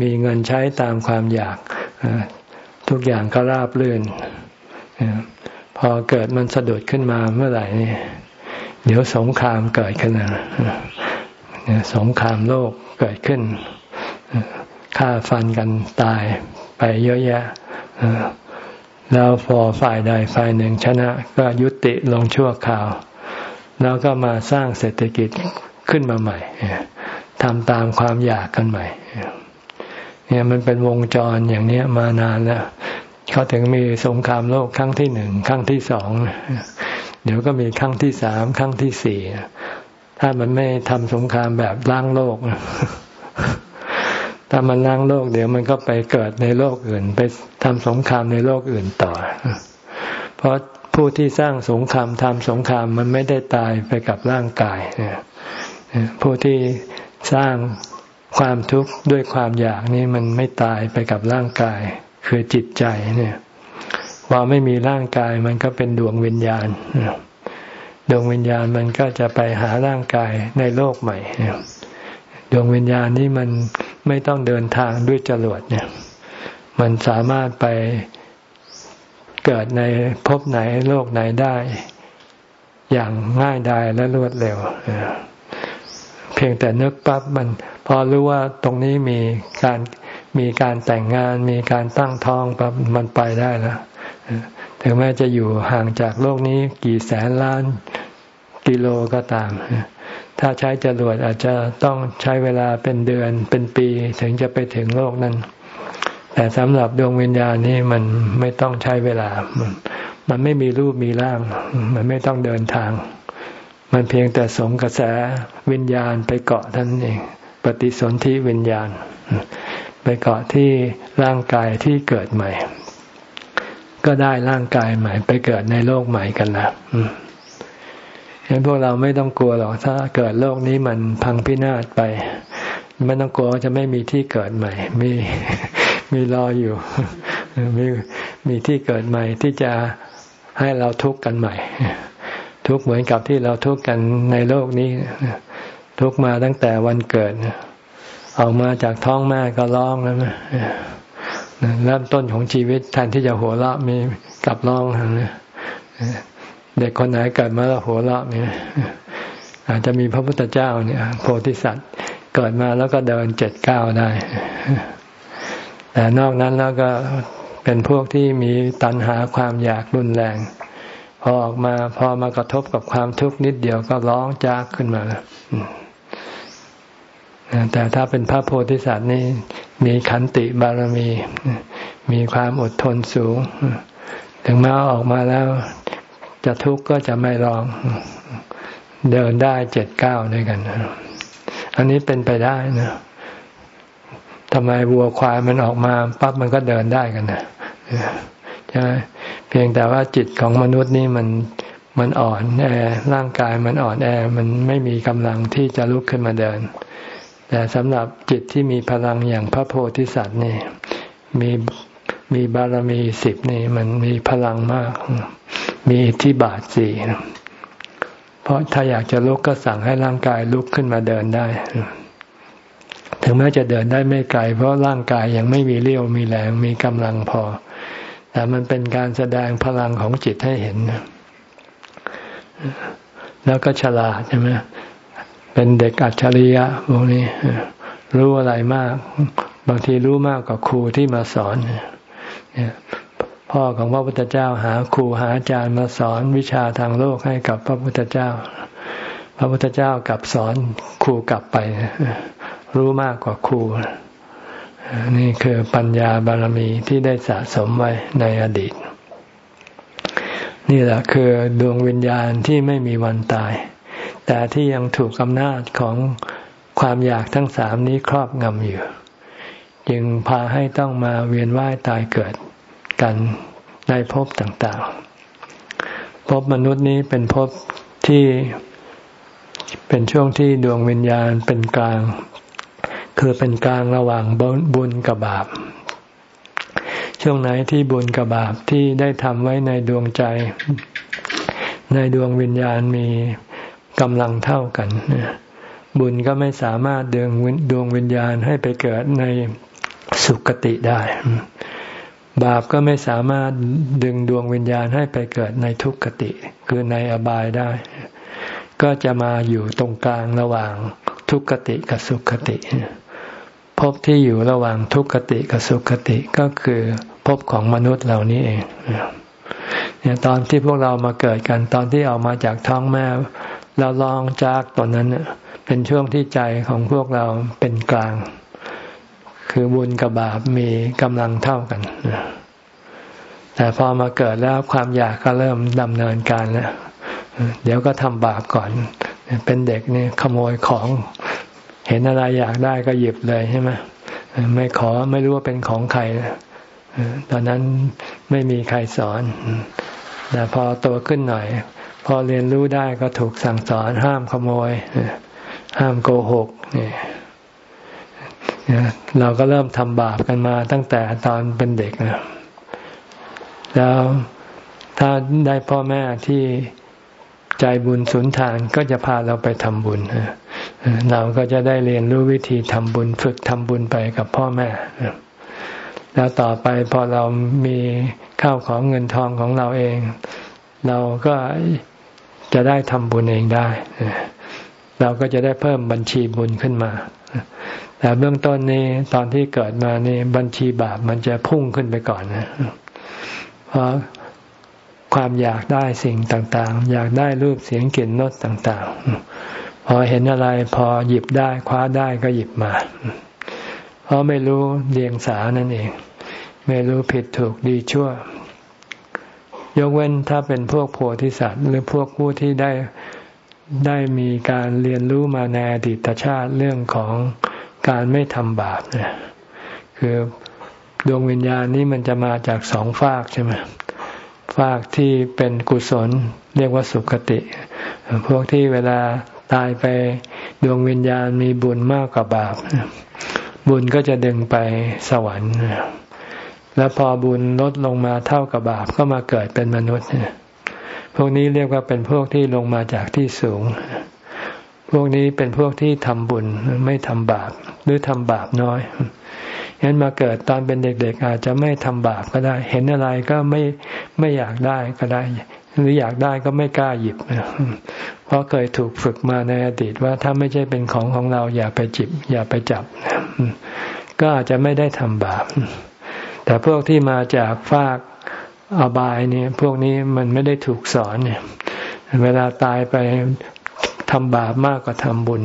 [SPEAKER 1] มีเงินใช้ตามความอยาก ทุกอย่างก็ราบรื่น พอเกิดมันสะดุดขึ้นมาเมื่อไหร่นี่เดี๋ยวสงครามเกิดขึ้นนะสงครามโลกเกิดขึ้น ฆ่าฟันกันตายไปเยอะแยะแล้วพอฝ่ายใดฝ่ายหนึ่งชนะก็ยุติลงชั่วคราว แล้วก็มาสร้างเศรษฐกิจขึ้นมาใหม่ทำตามความอยากกันใหม่เนี่ยมันเป็นวงจรอย่างนี้มานานแล้วเขาถึงมีสงครามโลกครั้งที่หนึ่งครั้งที่สองเดี๋ยวก็มีครั้งที่สามครั้งที่สี่ถ้ามันไม่ทำสงครามแบบล้างโลก ถ้ามันล้างโลกเดี๋ยวมันก็ไปเกิดในโลกอื่น ไปทำสงครามในโลกอื่นต่อ เพราะผู้ที่สร้างสงครามทำสงครามมันไม่ได้ตายไปกับร่างกายผู้ที่สร้างความทุกข์ด้วยความอยากนี่มันไม่ตายไปกับร่างกาย คือจิตใจเนี่ยพอไม่มีร่างกายมันก็เป็นดวงวิญญาณดวงวิญญาณมันก็จะไปหาร่างกายในโลกใหม่ดวงวิญญาณนี้มัน ไม่ต้องเดินทางด้วยจรวดเนี่ย มันสามารถไปเกิดในภพไหนโลกไหนได้ อย่างง่ายดายและรวดเร็วเพียงแต่นึกปั๊บมัน พอรู้ว่าตรงนี้มีการมีการแต่งงานมีการตั้งท้องปั๊บมันไปได้แล้วถึงแม้จะอยู่ห่างจากโลกนี้กี่แสนล้านกิโลก็ตาม ถ้าใช้จรวดอาจจะต้องใช้เวลาเป็นเดือนเป็นปีถึงจะไปถึงโลกนั้น แต่สำหรับดวงวิญญาณนี้มันไม่ต้องใช้เวลา มันไม่มีรูปมีร่าง มันไม่ต้องเดินทาง มันเพียงแต่สงกระแสวิญญาณไปเกาะท่านเอง ปฏิสนธิวิญญาณ ไปเกาะที่ร่างกายที่เกิดใหม่ ก็ได้ร่างกายใหม่ ไปเกิดในโลกใหม่กันละ ฉะนั้นพวกเราไม่ต้องกลัวหรอกถ้าเกิดโลกนี้มันพังพินาศไปไม่ต้องกลัวจะไม่มีที่เกิดใหม่ มีมีรออยู่ มีมีที่เกิดใหม่ที่จะให้เราทุกข์กันใหม่ ทุกข์เหมือนกับที่เราทุกข์กันในโลกนี้ ทุกข์มาตั้งแต่วันเกิด ออกมาจากท้องแม่ก็ร้องแล้วนะเริ่มต้นของชีวิตแทนที่จะหัวเราะมีกลับร้องนะ เด็กคนไหนเกิดมาแล้วหัวเราะเนี่ยอาจจะมีพระพุทธเจ้าเนี่ย โพธิสัตว์เกิดมาแล้วก็เดินเจ็ดเก้าได้ แต่นอกนั้นแล้วก็เป็นพวกที่มีตัณหาความอยากรุนแรง พอออกมาพอมากระทบกับความทุกข์นิดเดียวก็ร้องจากขึ้นมาแต่ถ้าเป็นพระโพธิสัตว์นี่มีขันติบารมี มีความอดทนสูง ถึงแม้ออกมาแล้ว จะทุกข์ก็จะไม่ร้อง เดินได้เจ็ดเก้าด้วยกัน อันนี้เป็นไปได้นะทำไมวัวควายมันออกมาปั๊บมันก็เดินได้กันนะใช่เพียงแต่ว่าจิตของมนุษย์นี่มันมันอ่อนแอร่างกายมันอ่อนแอมันไม่มีกำลังที่จะลุกขึ้นมาเดิน แต่สำหรับจิตที่มีพลังอย่างพระโพธิสัตว์นี่มีมีบารมีสิบนี่มันมีพลังมาก มีอิทธิบาทสี่เพราะถ้าอยากจะลุกก็สั่งให้ร่างกายลุกขึ้นมาเดินได้ ถึงแม้จะเดินได้ไม่ไกล เพราะร่างกายยังไม่มีเรี่ยวมีแรงมีกำลังพอ แต่มันเป็นการแสดงพลังของจิตให้เห็น แล้วก็ฉลาดใช่ไหมเป็นเด็กอัจฉริยะพวกนี้รู้อะไรมาก บางทีรู้มากกว่าครูที่มาสอนเนี่ย พ่อของพระพุทธเจ้าหาครูหาอาจารย์มาสอนวิชาทางโลกให้กับพระพุทธเจ้า พระพุทธเจ้ากลับสอนครูกลับไป รู้มากกว่าครู นี่คือปัญญาบารมีที่ได้สะสมไว้ในอดีต นี่แหละคือดวงวิญญาณที่ไม่มีวันตาย แต่ที่ยังถูกอำนาจของความอยากทั้งสามนี้ครอบงำอยู่ จึงพาให้ต้องมาเวียนว่ายตายเกิด กันในภพต่างๆภพมนุษย์นี้เป็นภพที่เป็นช่วงที่ดวงวิญญาณเป็นกลาง คือเป็นกลางระหว่างบุญกับบาป ช่วงไหนที่บุญกับบาปที่ได้ทำไว้ในดวงใจ ในดวงวิญญาณมีกำลังเท่ากัน บุญก็ไม่สามารถดึงดวงวิญญาณให้ไปเกิดในสุคติได้ บาปก็ไม่สามารถดึงดวงวิญญาณให้ไปเกิดในทุกขติ คือในอบายได้ ก็จะมาอยู่ตรงกลางระหว่างทุกขติกับสุขติภพที่อยู่ระหว่างทุกขติกับสุขติก็คือภพของมนุษย์เหล่านี้เองเนี่ยตอนที่พวกเรามาเกิดกันตอนที่ออกมาจากท้องแม่ เราลองจากตอนนั้นเป็นช่วงที่ใจของพวกเราเป็นกลาง คือบุญกับบาปมีกำลังเท่ากัน แต่พอมาเกิดแล้วความอยากก็เริ่มดำเนินการแล้วเดี๋ยวก็ทำบาปก่อน เป็นเด็กนี่ขโมยของ เห็นอะไรอยากได้ก็หยิบเลยใช่ไหมไม่ขอไม่รู้ว่าเป็นของใครตอนนั้นไม่มีใครสอน แต่พอโตขึ้นหน่อย พอเรียนรู้ได้ก็ถูกสั่งสอนห้ามขโมย ห้ามโกหกนี่ เราก็เริ่มทำบาปกันมาตั้งแต่ตอนเป็นเด็กนะแล้วถ้าได้พ่อแม่ที่ใจบุญสุนทานก็จะพาเราไปทำบุญเราก็จะได้เรียนรู้วิธีทำบุญ ฝึกทำบุญไปกับพ่อแม่แล้วต่อไปพอเรามีข้าวของเงินทองของเราเอง เราก็จะได้ทำบุญเองได้ เราก็จะได้เพิ่มบัญชีบุญขึ้นมา แต่เบื้องต้นนี้ตอนที่เกิดมานี่บัญชีบาปมันจะพุ่งขึ้นไปก่อนนะเพราะความอยากได้สิ่งต่างๆ อยากได้รูปเสียงกลิ่นรสต่างๆ พอเห็นอะไรพอหยิบได้คว้าได้ก็หยิบมา เพราะไม่รู้เดียงสานั่นเอง ไม่รู้ผิดถูกดีชั่ว ยกเว้นถ้าเป็นพวกโพธิสัตว์หรือพวกผู้ที่ได้ได้มีการเรียนรู้มาในอดีตชาติเรื่องของ การไม่ทำบาปเนี่ยคือดวงวิญญาณนี้มันจะมาจากสองฝากใช่ไหมฝากที่เป็นกุศลเรียกว่าสุคติ พวกที่เวลาตายไปดวงวิญญาณมีบุญมากกว่าบาป บุญก็จะดึงไปสวรรค์ แล้วพอบุญลดลงมาเท่ากับบาปก็มาเกิดเป็นมนุษย์ พวกนี้เรียกว่าเป็นพวกที่ลงมาจากที่สูง พวกนี้เป็นพวกที่ทำบุญไม่ทำบาปหรือทำบาปน้อยฉะนั้นมาเกิดตอนเป็นเด็กๆ อาจจะไม่ทำบาปก็ได้ เห็นอะไรก็ไม่ไม่อยากได้ก็ได้ หรืออยากได้ก็ไม่กล้าหยิบ เพราะเคยถูกฝึกมาในอดีตว่าถ้าไม่ใช่เป็นของของเราอย่าไปจิบ อย่าไปจับ ก็อาจจะไม่ได้ทำบาป แต่พวกที่มาจากฟากอบายเนี่ย พวกนี้มันไม่ได้ถูกสอนเนี่ย เวลาตายไป ทำบาปมากกว่าทำบุญ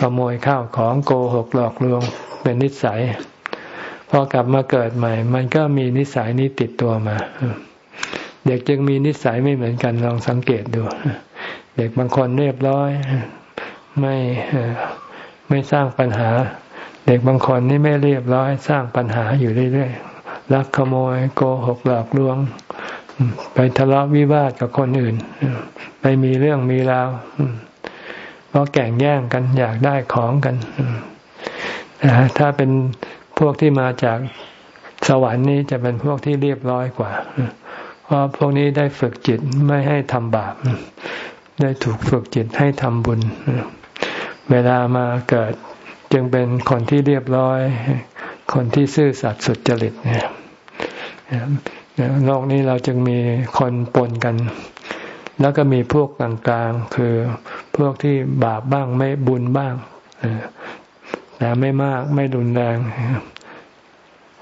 [SPEAKER 1] ขโมยข้าวของโกหกหลอกลวงเป็นนิสัยพอกลับมาเกิดใหม่ มันก็มีนิสัยนี้ติดตัวมา เด็กจึงมีนิสัยไม่เหมือนกันลองสังเกตดู เด็กบางคนเรียบร้อย ไม่ไม่สร้างปัญหา เด็กบางคนนี่ไม่เรียบร้อย สร้างปัญหาอยู่เรื่อยๆลักขโมย โกหกหลอกลวง ไปทะเลาะวิวาทกับคนอื่น ไปมีเรื่องมีราว เพราะแก่งแย่งกันอยากได้ของกันนะถ้าเป็นพวกที่มาจากสวรรค์นี้จะเป็นพวกที่เรียบร้อยกว่า เพราะพวกนี้ได้ฝึกจิตไม่ให้ทำบาป ได้ถูกฝึกจิตให้ทำบุญ เวลามาเกิดจึงเป็นคนที่เรียบร้อย คนที่ซื่อสัตย์สุจริตเนี่ยโลกนี้เราจึงมีคนปนกัน แล้วก็มีพวกกลางๆ คือ พวกที่บาปบ้างไม่บุญบ้างแต่ไม่มากไม่รุนแรง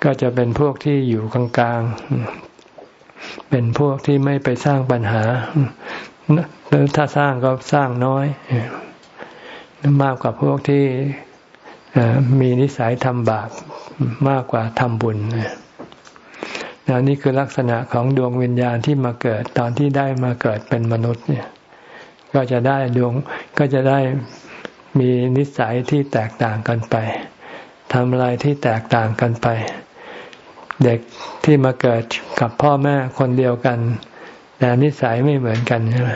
[SPEAKER 1] ก็จะเป็นพวกที่อยู่กลางๆ เป็นพวกที่ไม่ไปสร้างปัญหาหรือถ้าสร้างก็สร้างน้อยมากกว่าพวกที่มีนิสัยทำบาปมากกว่าทำบุญนี่คือลักษณะของดวงวิญญาณที่มาเกิดตอนที่ได้มาเกิดเป็นมนุษย์เนี่ย ก็จะได้ดวงก็จะได้มีนิสัยที่แตกต่างกันไปทำอะไรที่แตกต่างกันไป เด็กที่มาเกิดกับพ่อแม่คนเดียวกัน แต่นิสัยไม่เหมือนกันใช่ไหม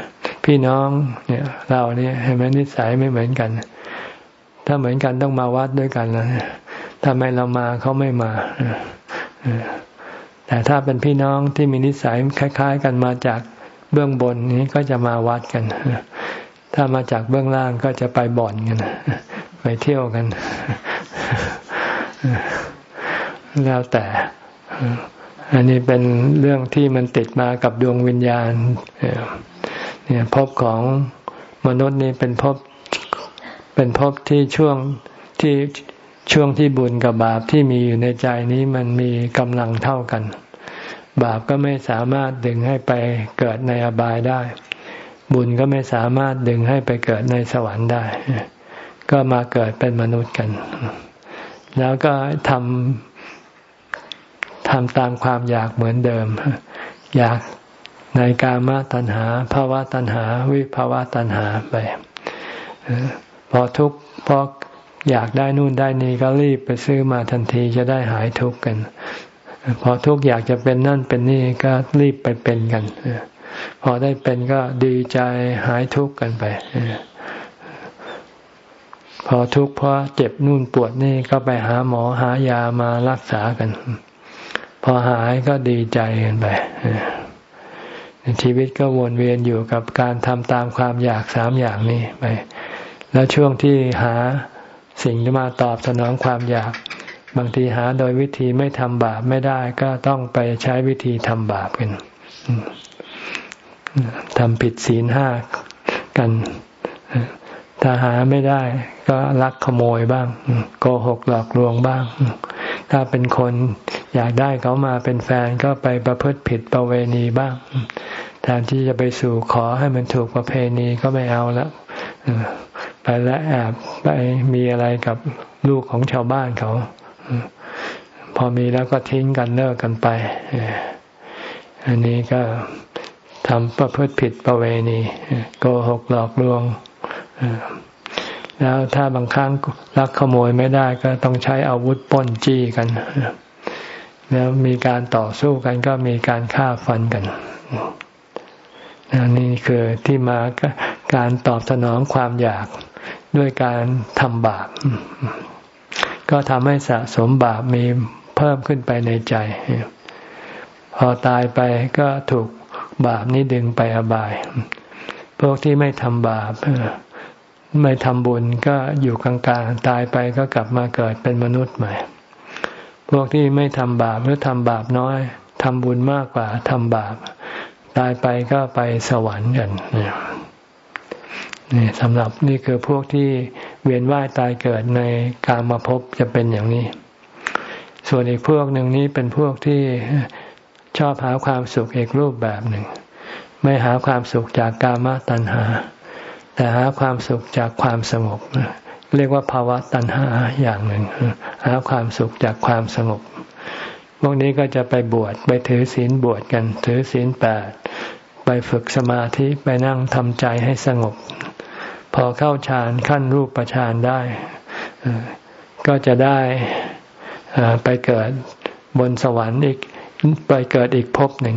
[SPEAKER 1] พี่น้องเนี่ยเราเนี่ยเห็นไหมนิสัยไม่เหมือนกัน ถ้าเหมือนกันต้องมาวัดด้วยกันนะทำไมเรามาเขาไม่มาแต่ถ้าเป็นพี่น้องที่มีนิสัยคล้าย ๆ กันมาจาก เบื้องบนนี้ก็จะมาวัดกัน ถ้ามาจากเบื้องล่างก็จะไปบ่อนกัน ไปเที่ยวกัน แล้วแต่ อันนี้เป็นเรื่องที่มันติดมากับดวงวิญญาณ เนี่ยภพของมนุษย์นี่เป็นภพ เป็นภพที่ช่วงที่ช่วงที่บุญกับบาปที่มีอยู่ในใจนี้มันมีกำลังเท่ากัน บาปก็ไม่สามารถดึงให้ไปเกิดในอบายได้ บุญก็ไม่สามารถดึงให้ไปเกิดในสวรรค์ได้ ก็มาเกิดเป็นมนุษย์กัน แล้วก็ทำทำตามความอยากเหมือนเดิม อยากในกามตัณหาภาวะตัณหา วิภาวะตัณหาไปพอทุกข์พออยากได้นู่นได้นี่ก็รีบไปซื้อมาทันทีจะได้หายทุกข์กัน พอทุกข์อยากจะเป็นนั่นเป็นนี่ก็รีบไปเป็นกันพอได้เป็นก็ดีใจหายทุกข์กันไปพอทุกข์เพราะเจ็บนู่นปวดนี่ก็ไปหาหมอหายามารักษากัน พอหายก็ดีใจกันไปชีวิตก็วนเวียนอยู่กับการทำตามความอยากสามอย่างนี้ไป แล้วช่วงที่หาสิ่งมาตอบสนองความอยาก บางทีหาโดยวิธีไม่ทำบาปไม่ได้ก็ต้องไปใช้วิธีทำบาปกันทำผิดศีลห้ากันถ้าหาไม่ได้ ก็ลักขโมยบ้างโกหกหลอกลวงบ้าง ถ้าเป็นคนอยากได้เขามาเป็นแฟนก็ไปประพฤติผิดประเวณีบ้างแทนที่จะไปสู่ขอให้มันถูกประเพณีก็ไม่เอาล้วไปและแอบไปมีอะไรกับลูกของชาวบ้านเขา พอมีแล้วก็ทิ้งกันเลิกกันไป อันนี้ก็ทำประพฤติผิดประเวณีโกหกหลอกลวง แล้วถ้าบางครั้งลักขโมยไม่ได้ก็ต้องใช้อาวุธป้นจี้กัน แล้วมีการต่อสู้กันก็มีการฆ่าฟันกันนี่คือที่มาการตอบสนองความอยากด้วยการทำบาป ก็ทำให้สะสมบาปมีเพิ่มขึ้นไปในใจ พอตายไปก็ถูกบาปนี้ดึงไปอบาย พวกที่ไม่ทำบาปไม่ทำบุญก็อยู่กลางๆ ตายไปก็กลับมาเกิดเป็นมนุษย์ใหม่ พวกที่ไม่ทำบาปหรือทำบาปน้อยทำบุญมากกว่าทำบาป ตายไปก็ไปสวรรค์กันนี่ นี่สำหรับนี่คือพวกที่เวียนว่ายตายเกิดในกามาพบจะเป็นอย่างนี้ ส่วนอีกพวกหนึ่งนี้เป็นพวกที่ชอบหาความสุขอีกรูปแบบหนึ่ง ไม่หาความสุขจากกามตัณหา แต่หาความสุขจากความสงบเรียกว่าภาวะตัณหาอย่างหนึ่ง หาความสุขจากความสงบพวกนี้ก็จะไปบวชไปถือศีลบวชกัน ถือศีลแปดไปฝึกสมาธิไปนั่งทำใจให้สงบ พอเข้าฌานขั้นรูปฌานได้ ก็จะได้ไปเกิดบนสวรรค์อีกไปเกิดอีกภพหนึ่ง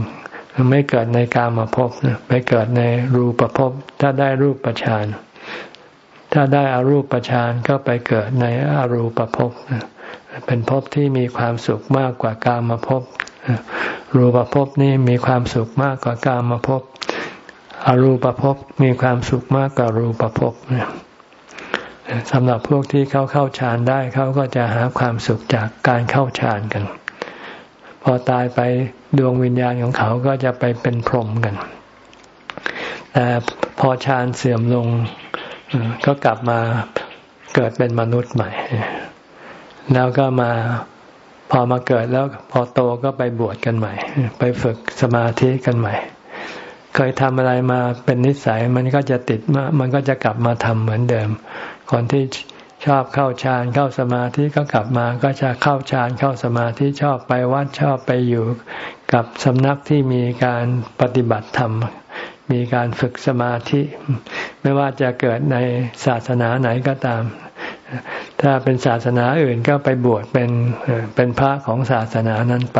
[SPEAKER 1] ไม่เกิดในกามภพไปเกิดในรูปภพถ้าได้รูปฌานถ้าได้อารูปฌานก็ไปเกิดในอรูปภพเป็นภพที่มีความสุขมากกว่ากามภพรูปภพนี่มีความสุขมากกว่ากามภพ อรูปภพมีความสุขมากกว่ารูปภพสำหรับพวกที่เขาเข้าฌานได้เขาก็จะหาความสุขจากการเข้าฌานกัน พอตายไปดวงวิญญาณของเขาก็จะไปเป็นพรหมกัน แต่พอฌานเสื่อมลงก็กลับมาเกิดเป็นมนุษย์ใหม่ แล้วก็มาพอมาเกิดแล้วพอโตก็ไปบวชกันใหม่ ไปฝึกสมาธิกันใหม่ เคยทำอะไรมาเป็นนิสัยมันก็จะติดมามันก็จะกลับมาทำเหมือนเดิม คนที่ชอบเข้าฌานเข้าสมาธิก็กลับมาก็จะเข้าฌานเข้าสมาธิชอบไปวัดชอบไปอยู่ กับสำนักที่มีการปฏิบัติธรรม มีการฝึกสมาธิ ไม่ว่าจะเกิดในศาสนาไหนก็ตาม ถ้าเป็นศาสนาอื่นก็ไปบวชเป็นเป็นพระของศาสนานั้นไป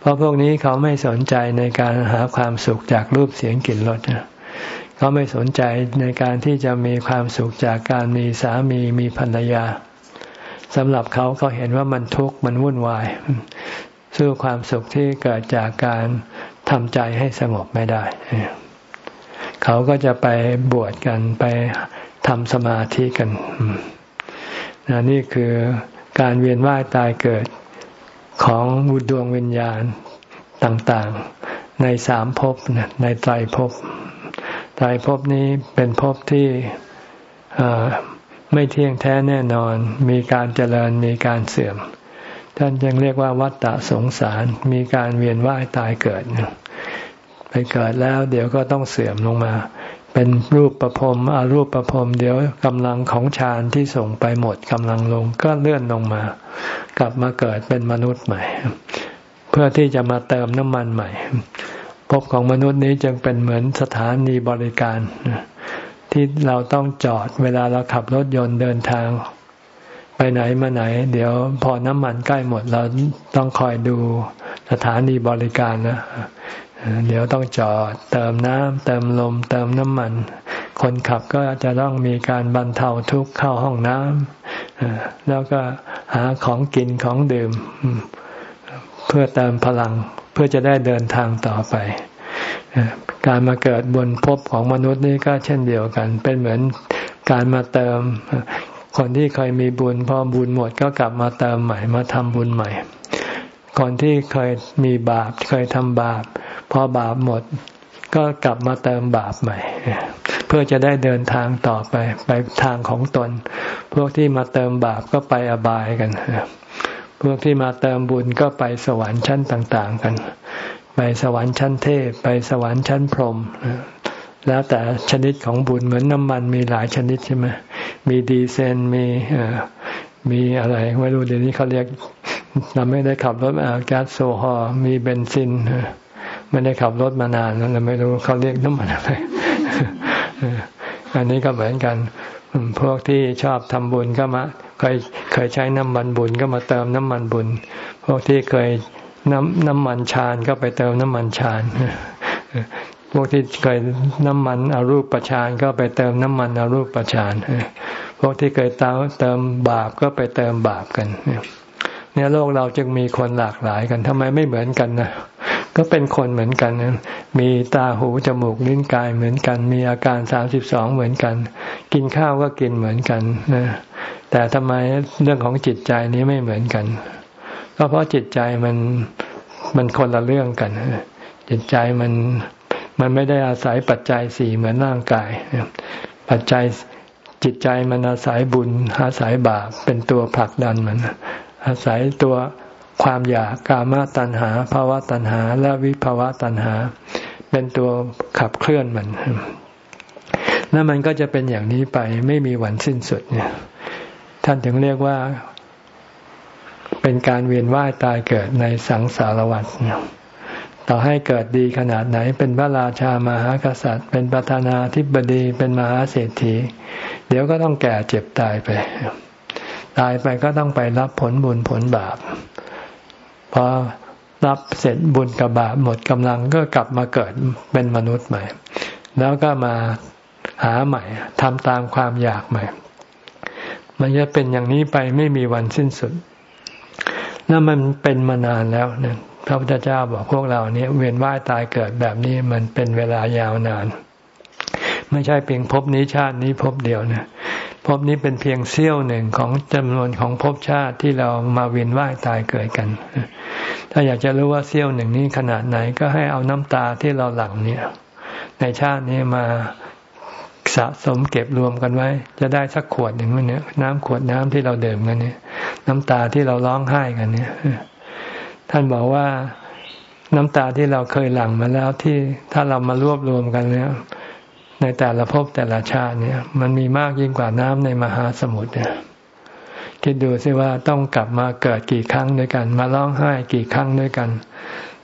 [SPEAKER 1] เพราะพวกนี้เขาไม่สนใจในการหาความสุขจากรูปเสียงกลิ่นรสเขาไม่สนใจในการที่จะมีความสุขจากการมีสามีมีภรรยาสำหรับเขาเขาเห็นว่ามันทุกข์มันวุ่นวายสู้ความสุขที่เกิดจากการทำใจให้สงบไม่ได้ เขาก็จะไปบวชกันไปทำสมาธิกันนนี่คือการเวียนว่ายตายเกิด ของดวงวิญญาณต่างๆ ในสามภพในไตรภพตายภพนี้เป็นภพที่ไม่เที่ยงแท้แน่นอน มีการเจริญมีการเสื่อม ท่านยังเรียกว่าวัฏฏะสงสาร มีการเวียนว่ายตายเกิด ไปเกิดแล้วเดี๋ยวก็ต้องเสื่อมลงมา เป็นรูปประพรมอารูปประพรมเดี๋ยวกำลังของฌานที่ส่งไปหมดกำลังลงก็เลื่อนลงมา กลับมาเกิดเป็นมนุษย์ใหม่ เพื่อที่จะมาเติมน้ำมันใหม่ภพของมนุษย์นี้จึงเป็นเหมือนสถานีบริการ ที่เราต้องจอดเวลาเราขับรถยนต์เดินทาง ไปไหนมาไหน เดี๋ยวพอน้ำมันใกล้หมดเราต้องคอยดูสถานีบริการนะ เดี๋ยวต้องจอด เติมน้ำเติมลม เติมน้ำมัน คนขับก็จะต้องมีการบรรเทาทุกข์เข้าห้องน้ำแล้วก็หาของกินของดื่ม เพื่อเติมพลังเพื่อจะได้เดินทางต่อไป การมาเกิดบนภพของมนุษย์นี่ก็เช่นเดียวกัน เป็นเหมือนการมาเติม คนที่เคยมีบุญพอบุญหมดก็กลับมาเติมใหม่มาทำบุญใหม่ คนที่เคยมีบาปเคยทำบาปพอบาปหมดก็กลับมาเติมบาปใหม่ เพื่อจะได้เดินทางต่อไปไปทางของตน พวกที่มาเติมบาปก็ไปอบายกัน พวกที่มาเติมบุญก็ไปสวรรค์ชั้นต่าง ๆ กัน ไปสวรรค์ชั้นเทพ ไปสวรรค์ชั้นพรหมแล้วแต่ชนิดของบุญเหมือนน้ำมันมีหลายชนิดใช่ไหมมีดีเซนมีมีอะไรไม่รู้เดี๋ยวนี้เขาเรียก เราไม่ได้ขับรถแก๊สโซฮอมีเบนซินไม่ได้ขับรถมานานแล้วเราไม่รู้เขาเรียกน้ำมันอะไรอันนี้ก็เหมือนกัน พวกที่ชอบทำบุญก็มาเคยเคยใช้น้ำมันบุญก็มาเติมน้ำมันบุญ พวกที่เคยน้ำน้ำมันชานก็ไปเติมน้ำมันชานพวกที่เคยน้ำมันอรูปประชานก็ไปเติมน้ำมันอรูปประชานพวกที่เคยเติมเติมบาปก็ไปเติมบาปกัน เนี่ยโลกเราจึงมีคนหลากหลายกันทำไมไม่เหมือนกันนะก็เป็นคนเหมือนกัน มีตาหูจมูกลิ้นกายเหมือนกัน มีอาการสามสิบสองเหมือนกัน กินข้าวก็กินเหมือนกันนะแต่ทำไมเรื่องของจิตใจนี้ไม่เหมือนกัน ก็เพราะจิตใจมันมันคนละเรื่องกัน จิตใจมันมันไม่ได้อาศัยปัจจัยสี่เหมือนร่างกาย ปัจจัยจิตใจมันอาศัยบุญอาศัยบาปเป็นตัวผลักดันมัน อาศัยตัวความอยากกามตัณหาภาวะตัณหา และวิภาวะตัณหา เป็นตัวขับเคลื่อนมัน แล้วมันก็จะเป็นอย่างนี้ไปไม่มีวันสิ้นสุดเนี่ย ท่านถึงเรียกว่า เป็นการเวียนว่ายตายเกิดในสังสารวัฏต่อให้เกิดดีขนาดไหน เป็นพระราชามหากษัตริย์ เป็นประธานาธิบดี เป็นมหาเศรษฐี เดี๋ยวก็ต้องแก่เจ็บตายไป ตายไปก็ต้องไปรับผลบุญผลบาปพอรับเสร็จบุญกับบาปหมดกำลังก็กลับมาเกิดเป็นมนุษย์ใหม่ แล้วก็มาหาใหม่ทำตามความอยากใหม่ มันจะเป็นอย่างนี้ไปไม่มีวันสิ้นสุดนั่นมันเป็นมานานแล้วเนี่ยพระพุทธเจ้าบอกพวกเราเนี่ยเวียนว่ายตายเกิดแบบนี้มันเป็นเวลายาวนาน ไม่ใช่เพียงภพนี้ชาตินี้ภพเดียวนะ ภพนี้เป็นเพียงเสี้ยวหนึ่งของจำนวนของภพชาติที่เรามาเวียนว่ายตายเกิดกัน ถ้าอยากจะรู้ว่าเสี้ยวหนึ่งนี้ขนาดไหนก็ให้เอาน้ำตาที่เราหลั่งเนี่ย ในชาตินี้มาสะสมเก็บรวมกันไว้ จะได้สักขวดหนึ่งวันนี้น้ำขวดน้ำที่เราเดิมกันเนี่ย น้ำตาที่เราร้องไห้กันเนี่ย ท่านบอกว่าน้ำตาที่เราเคยหลั่งมาแล้วที่ถ้าเรามารวบรวมกันเนี่ย ในแต่ละภพแต่ละชาติเนี่ย มันมีมากยิ่งกว่าน้ำในมหาสมุทรเนี่ยคิดดูสิว่าต้องกลับมาเกิดกี่ครั้งด้วยกัน มาร้องไห้กี่ครั้งด้วยกัน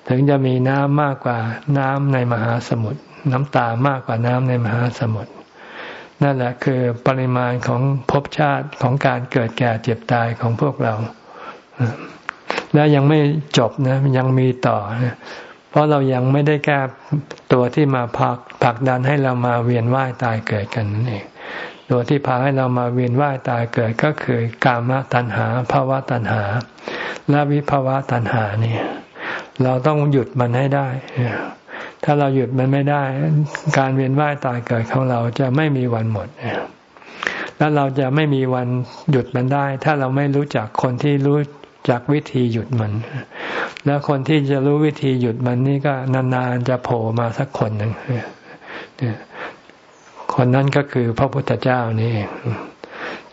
[SPEAKER 1] ถึงจะมีน้ำมากกว่าน้ำในมหาสมุทรน้ำตามากกว่าน้ำในมหาสมุทรนั่นแหละคือปริมาณของภพชาติของการเกิดแก่เจ็บตายของพวกเรา และยังไม่จบนะยังมีต่อนะ ราะเรายังไม่ได้แก้ตัวที่มาพักผลักดันให้เรามาเวียนว่ายตายเกิดกันนั่นเองตัวที่พาให้เรามาเวียนว่ายตายเกิดก็คือกามตัณหาภาวะตัณหา และวิภาวะตัณหานี่เราต้องหยุดมันให้ได้ ถ้าเราหยุดมันไม่ได้ การเวียนว่ายตายเกิดของเราจะไม่มีวันหมดแล้วเราจะไม่มีวันหยุดมันได้ ถ้าเราไม่รู้จักคนที่รู้ จักวิธีหยุดมัน แล้วคนที่จะรู้วิธีหยุดมันนี่ก็นานๆจะโผล่มาสักคนหนึ่งคนนั้นก็คือพระพุทธเจ้านี่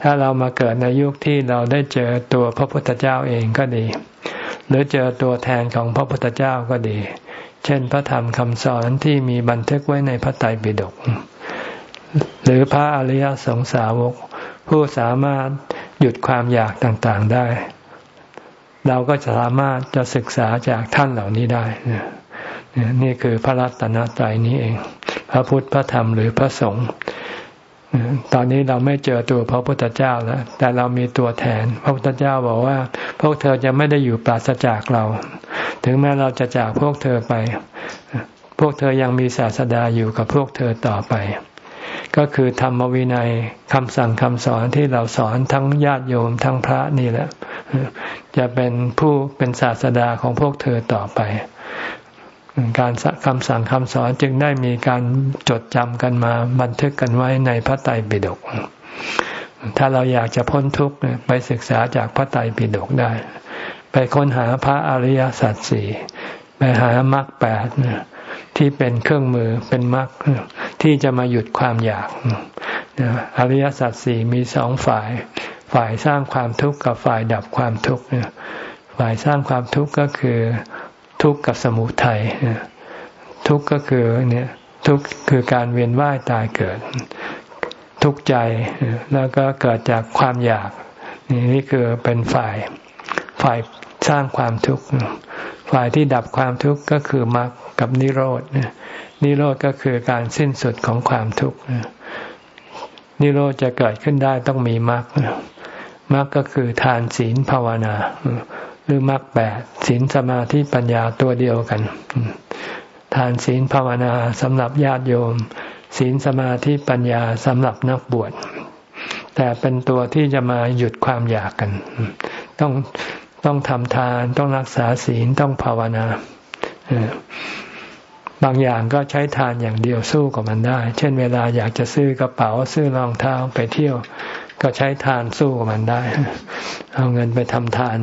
[SPEAKER 1] ถ้าเรามาเกิดในยุคที่เราได้เจอตัวพระพุทธเจ้าเองก็ดี หรือเจอตัวแทนของพระพุทธเจ้าก็ดี เช่นพระธรรมคำสอนที่มีบันทึกไว้ในพระไตรปิฎกหรือพระอริยสงสาวก ผู้สามารถหยุดความอยากต่างๆได้ เราก็สามารถจะศึกษาจากท่านเหล่านี้ได้นี่คือพระรัตนตรัยนี้เอง พระพุทธพระธรรมหรือพระสงฆ์ตอนนี้เราไม่เจอตัวพระพุทธเจ้าแล้ว แต่เรามีตัวแทน พระพุทธเจ้าบอกว่า พวกเธอจะไม่ได้อยู่ปราศจากเรา ถึงแม้เราจะจากพวกเธอไป พวกเธอยังมีศาสดาอยู่กับพวกเธอต่อไป ก็คือธรรมวินัยคำสั่งคำสอนที่เราสอนทั้งญาติโยมทั้งพระนี่แหละ จะเป็นผู้เป็นศาสดาของพวกเธอต่อไป การคำสั่งคำสอนจึงได้มีการจดจำกันมาบันทึกกันไว้ในพระไตรปิฎกถ้าเราอยากจะพ้นทุกข์ไปศึกษาจากพระไตรปิฎกได้ ไปค้นหาพระอริยสัจสี่ไปหามรรคแปดที่เป็นเครื่องมือเป็นมรรค ที่จะมาหยุดความอยากอริยสัจสี่มีสองฝ่าย ฝ่ายสร้างความทุกข์กับฝ่ายดับความทุกข์ฝ่ายสร้างความทุกข์ก็คือทุกข์กับสมุทัยทุกข์ก็คือเนี่ยทุกข์คือการเวียนว่ายตายเกิด ทุกข์ใจแล้วก็เกิดจากความอยากนี่นี่คือเป็นฝ่ายฝ่ายสร้างความทุกข์ฝ่ายที่ดับความทุกข์ก็คือมรรคกับนิโรธนิโรธก็คือการสิ้นสุดของความทุกข์นิโรธจะเกิดขึ้นได้ต้องมีมรรคมรรคก็คือทานศีลภาวนา หรือมรรคแปดศีลสมาธิปัญญาตัวเดียวกัน ทานศีลภาวนาสำหรับญาติโยม ศีลสมาธิปัญญาสำหรับนักบวช แต่เป็นตัวที่จะมาหยุดความอยากกัน ต้องต้องทำทานต้องรักษาศีลต้องภาวนา บางอย่างก็ใช้ทานอย่างเดียวสู้กับมันได้ เช่นเวลาอยากจะซื้อกระเป๋าซื้อรองเท้าไปเที่ยว ก็ใช้ทานสู้กับมันได้ เอาเงินไปทำทาน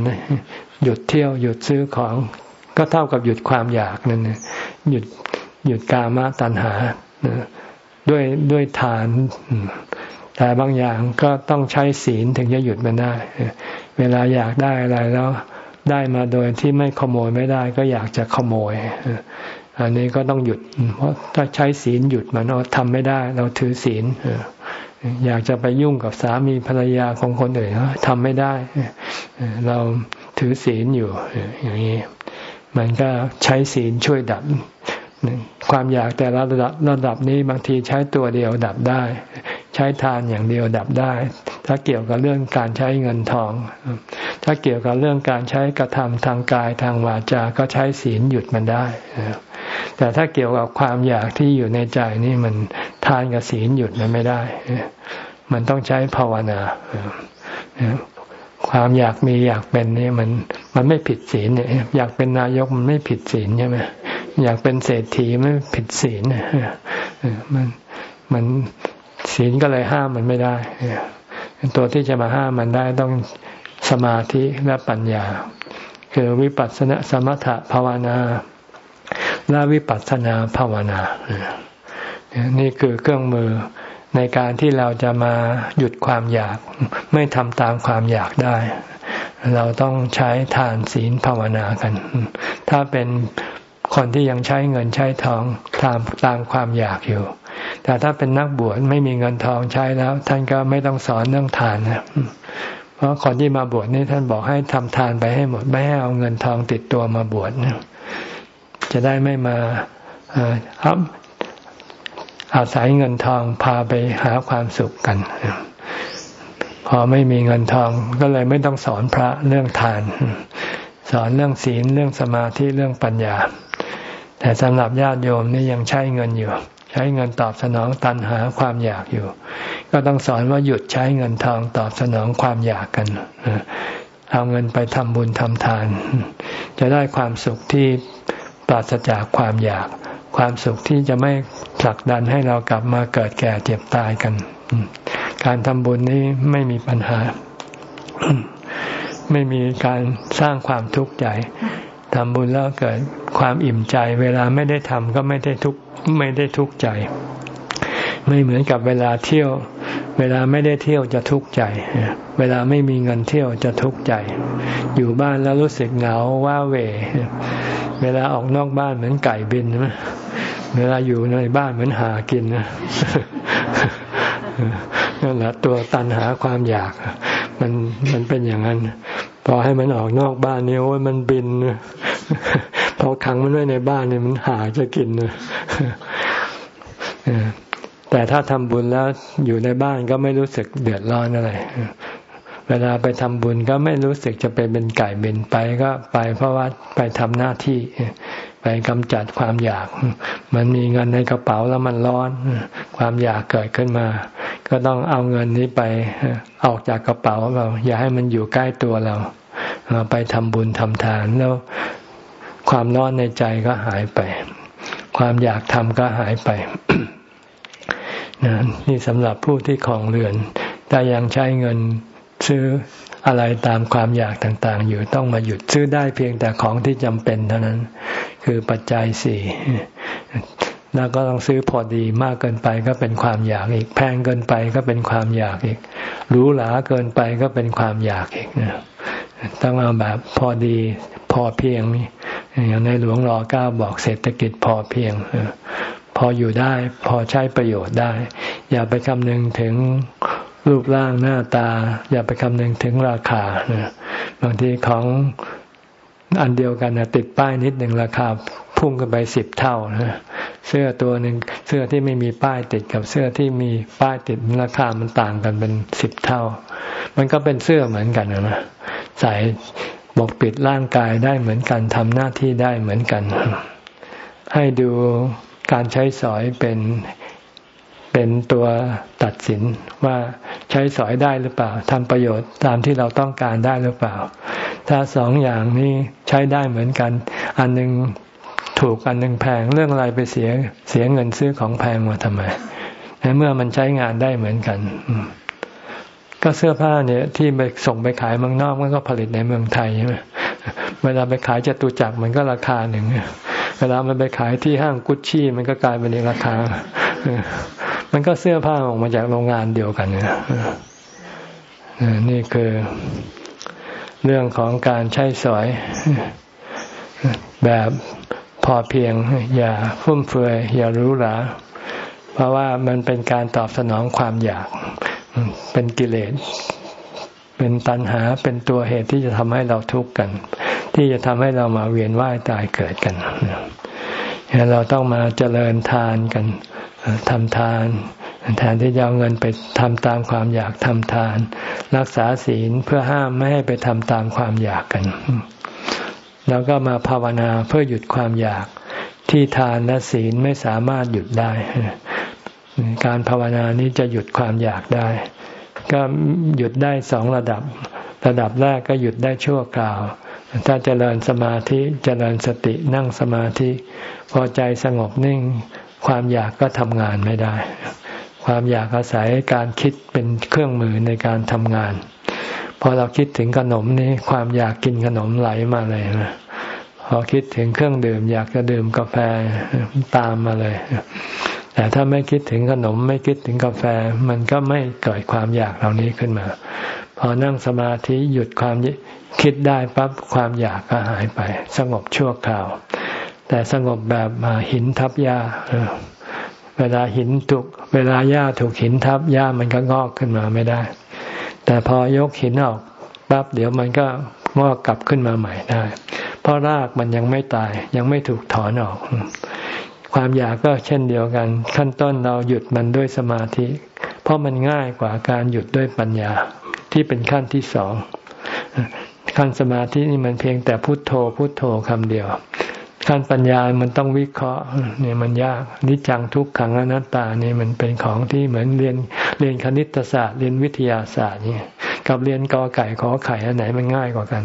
[SPEAKER 1] หยุดเที่ยวหยุดซื้อของก็เท่ากับหยุดความอยากนั่นหยุดหยุดกามตัณหาด้วยด้วยทาน แต่บางอย่างก็ต้องใช้ศีลถึงจะหยุดมันได้ เวลาอยากได้อะไรแล้วได้มาโดยที่ไม่ขโมยไม่ได้ก็อยากจะขโมย อันนี้ก็ต้องหยุด เพราะถ้าใช้ศีลหยุดมันเราทำไม่ได้ เราถือศีลอยากจะไปยุ่งกับสามีภรรยาของคนอื่นทำไม่ได้ เราถือศีลอยู่อย่างนี้ มันก็ใช้ศีลช่วยดับความอยากแต่ละระดับระดับนี้บางทีใช้ตัวเดียวดับได้ ใช้ทานอย่างเดียวดับได้ ถ้าเกี่ยวกับเรื่องการใช้เงินทอง ถ้าเกี่ยวกับเรื่องการใช้กระทำทางกายทางวาจาก็ใช้ศีลหยุดมันได้ แต่ถ้าเกี่ยวกับความอยากที่อยู่ในใจนี่มันทานกับศีลหยุดมันไม่ได้ มันต้องใช้ภาวนาความอยากมีอยากเป็นนี่มันมันไม่ผิดศีลเนี่ยอยากเป็นนายกมันไม่ผิดศีลใช่ไหมอยากเป็นเศรษฐีไม่ผิดศีลมันมันศีลก็เลยห้ามมันไม่ได้ตัวที่จะมาห้ามมันได้ต้องสมาธิและปัญญา คือวิปัสสนาสมถะภาวนา และวิปัสสนาภาวนา นี่คือเครื่องมือในการที่เราจะมาหยุดความอยาก ไม่ทำตามความอยากได้ เราต้องใช้ทานศีลภาวนากัน ถ้าเป็นคนที่ยังใช้เงินใช้ทองตามตามความอยากอยู่ แต่ถ้าเป็นนักบวชไม่มีเงินทองใช้แล้ว ท่านก็ไม่ต้องสอนเรื่องทานนะเพราะคนที่มาบวชนี่ท่านบอกให้ทำทานไปให้หมด ไม่ให้เอาเงินทองติดตัวมาบวชนะ จะได้ไม่มาอาศัยเงินทองพาไปหาความสุขกัน พอไม่มีเงินทองก็เลยไม่ต้องสอนพระเรื่องทาน สอนเรื่องศีลเรื่องสมาธิเรื่องปัญญา แต่สำหรับญาติโยมนี่ยังใช้เงินอยู่ ใช้เงินตอบสนองตันหาความอยากอยู่ ก็ต้องสอนว่าหยุดใช้เงินทองตอบสนองความอยากกันเอาเงินไปทำบุญทำทาน จะได้ความสุขที่ ราศจากความอยาก ความสุขที่จะไม่ผลักดันให้เรากลับมาเกิดแก่เจ็บตายกัน การทำบุญนี้ไม่มีปัญหา ไม่มีการสร้างความทุกข์ใจทำบุญแล้วเกิดความอิ่มใจ เวลาไม่ได้ทำก็ไม่ได้ทุกไม่ได้ทุกข์ใจ ไม่เหมือนกับเวลาเที่ยว เวลาไม่ได้เที่ยวจะทุกข์ใจ เวลาไม่มีเงินเที่ยวจะทุกข์ใจ อยู่บ้านแล้วรู้สึกเหงาว้าเว เวลาออกนอกบ้านเหมือนไก่บินใช่ไหมเวลาอยู่ในบ้านเหมือนหากินนะนั่นแหละตัวตันหาความอยาก มันมันเป็นอย่างนั้น พอให้มันออกนอกบ้านนี่โอ้ยมันบินพอขังมันไว้ในบ้านเนี่ยมันหาจะกินนะแต่ถ้าทำบุญแล้วอยู่ในบ้านก็ไม่รู้สึกเดือดร้อนอะไร เวลาไปทำบุญก็ไม่รู้สึกจะไปเป็นไก่เป็นไปก็ไปเพราะว่าไปทำหน้าที่ ไปกำจัดความอยาก มันมีเงินในกระเป๋าแล้วมันร้อน ความอยากเกิดขึ้นมา ก็ต้องเอาเงินนี้ไปออกจากกระเป๋าเราอย่าให้มันอยู่ใกล้ตัวเราไปทำบุญทำทานแล้วความร้อนในใจก็หายไป ความอยากทำก็หายไปนี่สำหรับผู้ที่ของเรือนถ้ายังใช้เงิน ซื้ออะไรตามความอยากต่างๆ อยู่ต้องมาหยุดซื้อได้เพียงแต่ของที่จำเป็นเท่านั้น คือปัจจัยสี่แล้วก็ต้องซื้อพอดีมากเกินไปก็เป็นความอยากอีก แพงเกินไปก็เป็นความอยากอีกหรูหราเกินไปก็เป็นความอยากอีกนะต้องเอาแบบพอดีพอเพียงนี่อย่างในหลวงรอเก้าบอกเศรษฐกิจพอเพียงพออยู่ได้พอใช้ประโยชน์ได้ อย่าไปคำนึงถึง รูปร่างหน้าตา อย่าไปคำนึงถึงราคาบางทีของอันเดียวกันนะติดป้ายนิดหนึ่งราคาพุ่งกันไปสิบเท่านะเสื้อตัวหนึ่งเสื้อที่ไม่มีป้ายติดกับเสื้อที่มีป้ายติดราคามันต่างกันเป็นสิบเท่า มันก็เป็นเสื้อเหมือนกันนะใส่บกปิดร่างกายได้เหมือนกันทำหน้าที่ได้เหมือนกัน ให้ดูการใช้สอยเป็น เป็นตัวตัดสินว่าใช้สอยได้หรือเปล่าทำประโยชน์ตามที่เราต้องการได้หรือเปล่า ถ้าสองอย่างนี้ใช้ได้เหมือนกัน อันหนึ่งถูกอันหนึ่งแพงเรื่องอะไรไปเสียเสียเงินซื้อของแพงมาทำไมในเมื่อมันใช้งานได้เหมือนกัน ก็เสื้อผ้าเนี่ยที่ไปส่งไปขายเมืองนอกมันก็ผลิตในเมืองไทยใช่ไหมเวลาไปขายจตุจักรมันก็ราคาหนึ่งเวลามันไปขายที่ห้างกุชชี่มันก็กลายเป็นอีกราคา มันก็เสื้อผ้าออกมาจากโรงงานเดียวกันนี่ยนี่คือเรื่องของการใช้สอยแบบพอเพียง อย่าฟุ่มเฟือยอย่ารู้หราเพราะว่ามันเป็นการตอบสนองความอยาก เป็นกิเลส เป็นตัณหาเป็นตัวเหตุที่จะทำให้เราทุกข์กัน ที่จะทำให้เรามาเวียนว่ายตายเกิดกันเราต้องมาเจริญทานกัน ทำทาน แทนที่จะเอาเงินไปทำตามความอยากทำทาน รักษาศีลเพื่อห้ามไม่ให้ไปทำตามความอยากกัน แล้วก็มาภาวนาเพื่อหยุดความอยากที่ทานและศีลไม่สามารถหยุดได้ การภาวนานี้จะหยุดความอยากได้ ก็หยุดได้สองระดับ ระดับแรกก็หยุดได้ชั่วคราว ถ้าจเจริญสมาธิจเจริญสตินั่งสมาธิ พอใจสงบนิ่ง ความอยากก็ทำงานไม่ได้ ความอยากอาศัยการคิดเป็นเครื่องมือในการทำงาน พอเราคิดถึงขนมนี้ความอยากกินขนมไหลมาเลยนะพอคิดถึงเครื่องดื่ม อยากจะดื่มกาแฟตามมาเลย แต่ถ้าไม่คิดถึงขนมไม่คิดถึงกาแฟ มันก็ไม่เกิดความอยากเหล่านี้ขึ้นมา พอนั่งสมาธิหยุดความคิดได้ปั๊บความอยากก็หายไป สงบชั่วคราว แต่สงบแบบหินทับหญ้าเวลาหินถูกเวลาหญ้าถูกหินทับหญ้ามันก็งอกขึ้นมาไม่ได้ แต่พอยกหินออกปั๊บเดี๋ยวมันก็งอกกลับขึ้นมาใหม่ได้ เพราะรากมันยังไม่ตาย ยังไม่ถูกถอนออก ความอยากก็เช่นเดียวกัน ขั้นต้นเราหยุดมันด้วยสมาธิ เพราะมันง่ายกว่าการหยุดด้วยปัญญาที่เป็นขั้นที่สองขั้นสมาธินี่มันเพียงแต่พุโทโธพุโทโธคำเดียว ขั้นปัญญามันต้องวิเคราะห์เนี่ยมันยากนิจังทุกขังอนัตตาเนี่ยมันเป็นของที่เหมือนเรียนเรียนคณิตศาสตร์ เรียนวิทยาศาสตร์นี่กับเรียนกอไก่ขอไข่อันไหนมันง่ายกว่ากัน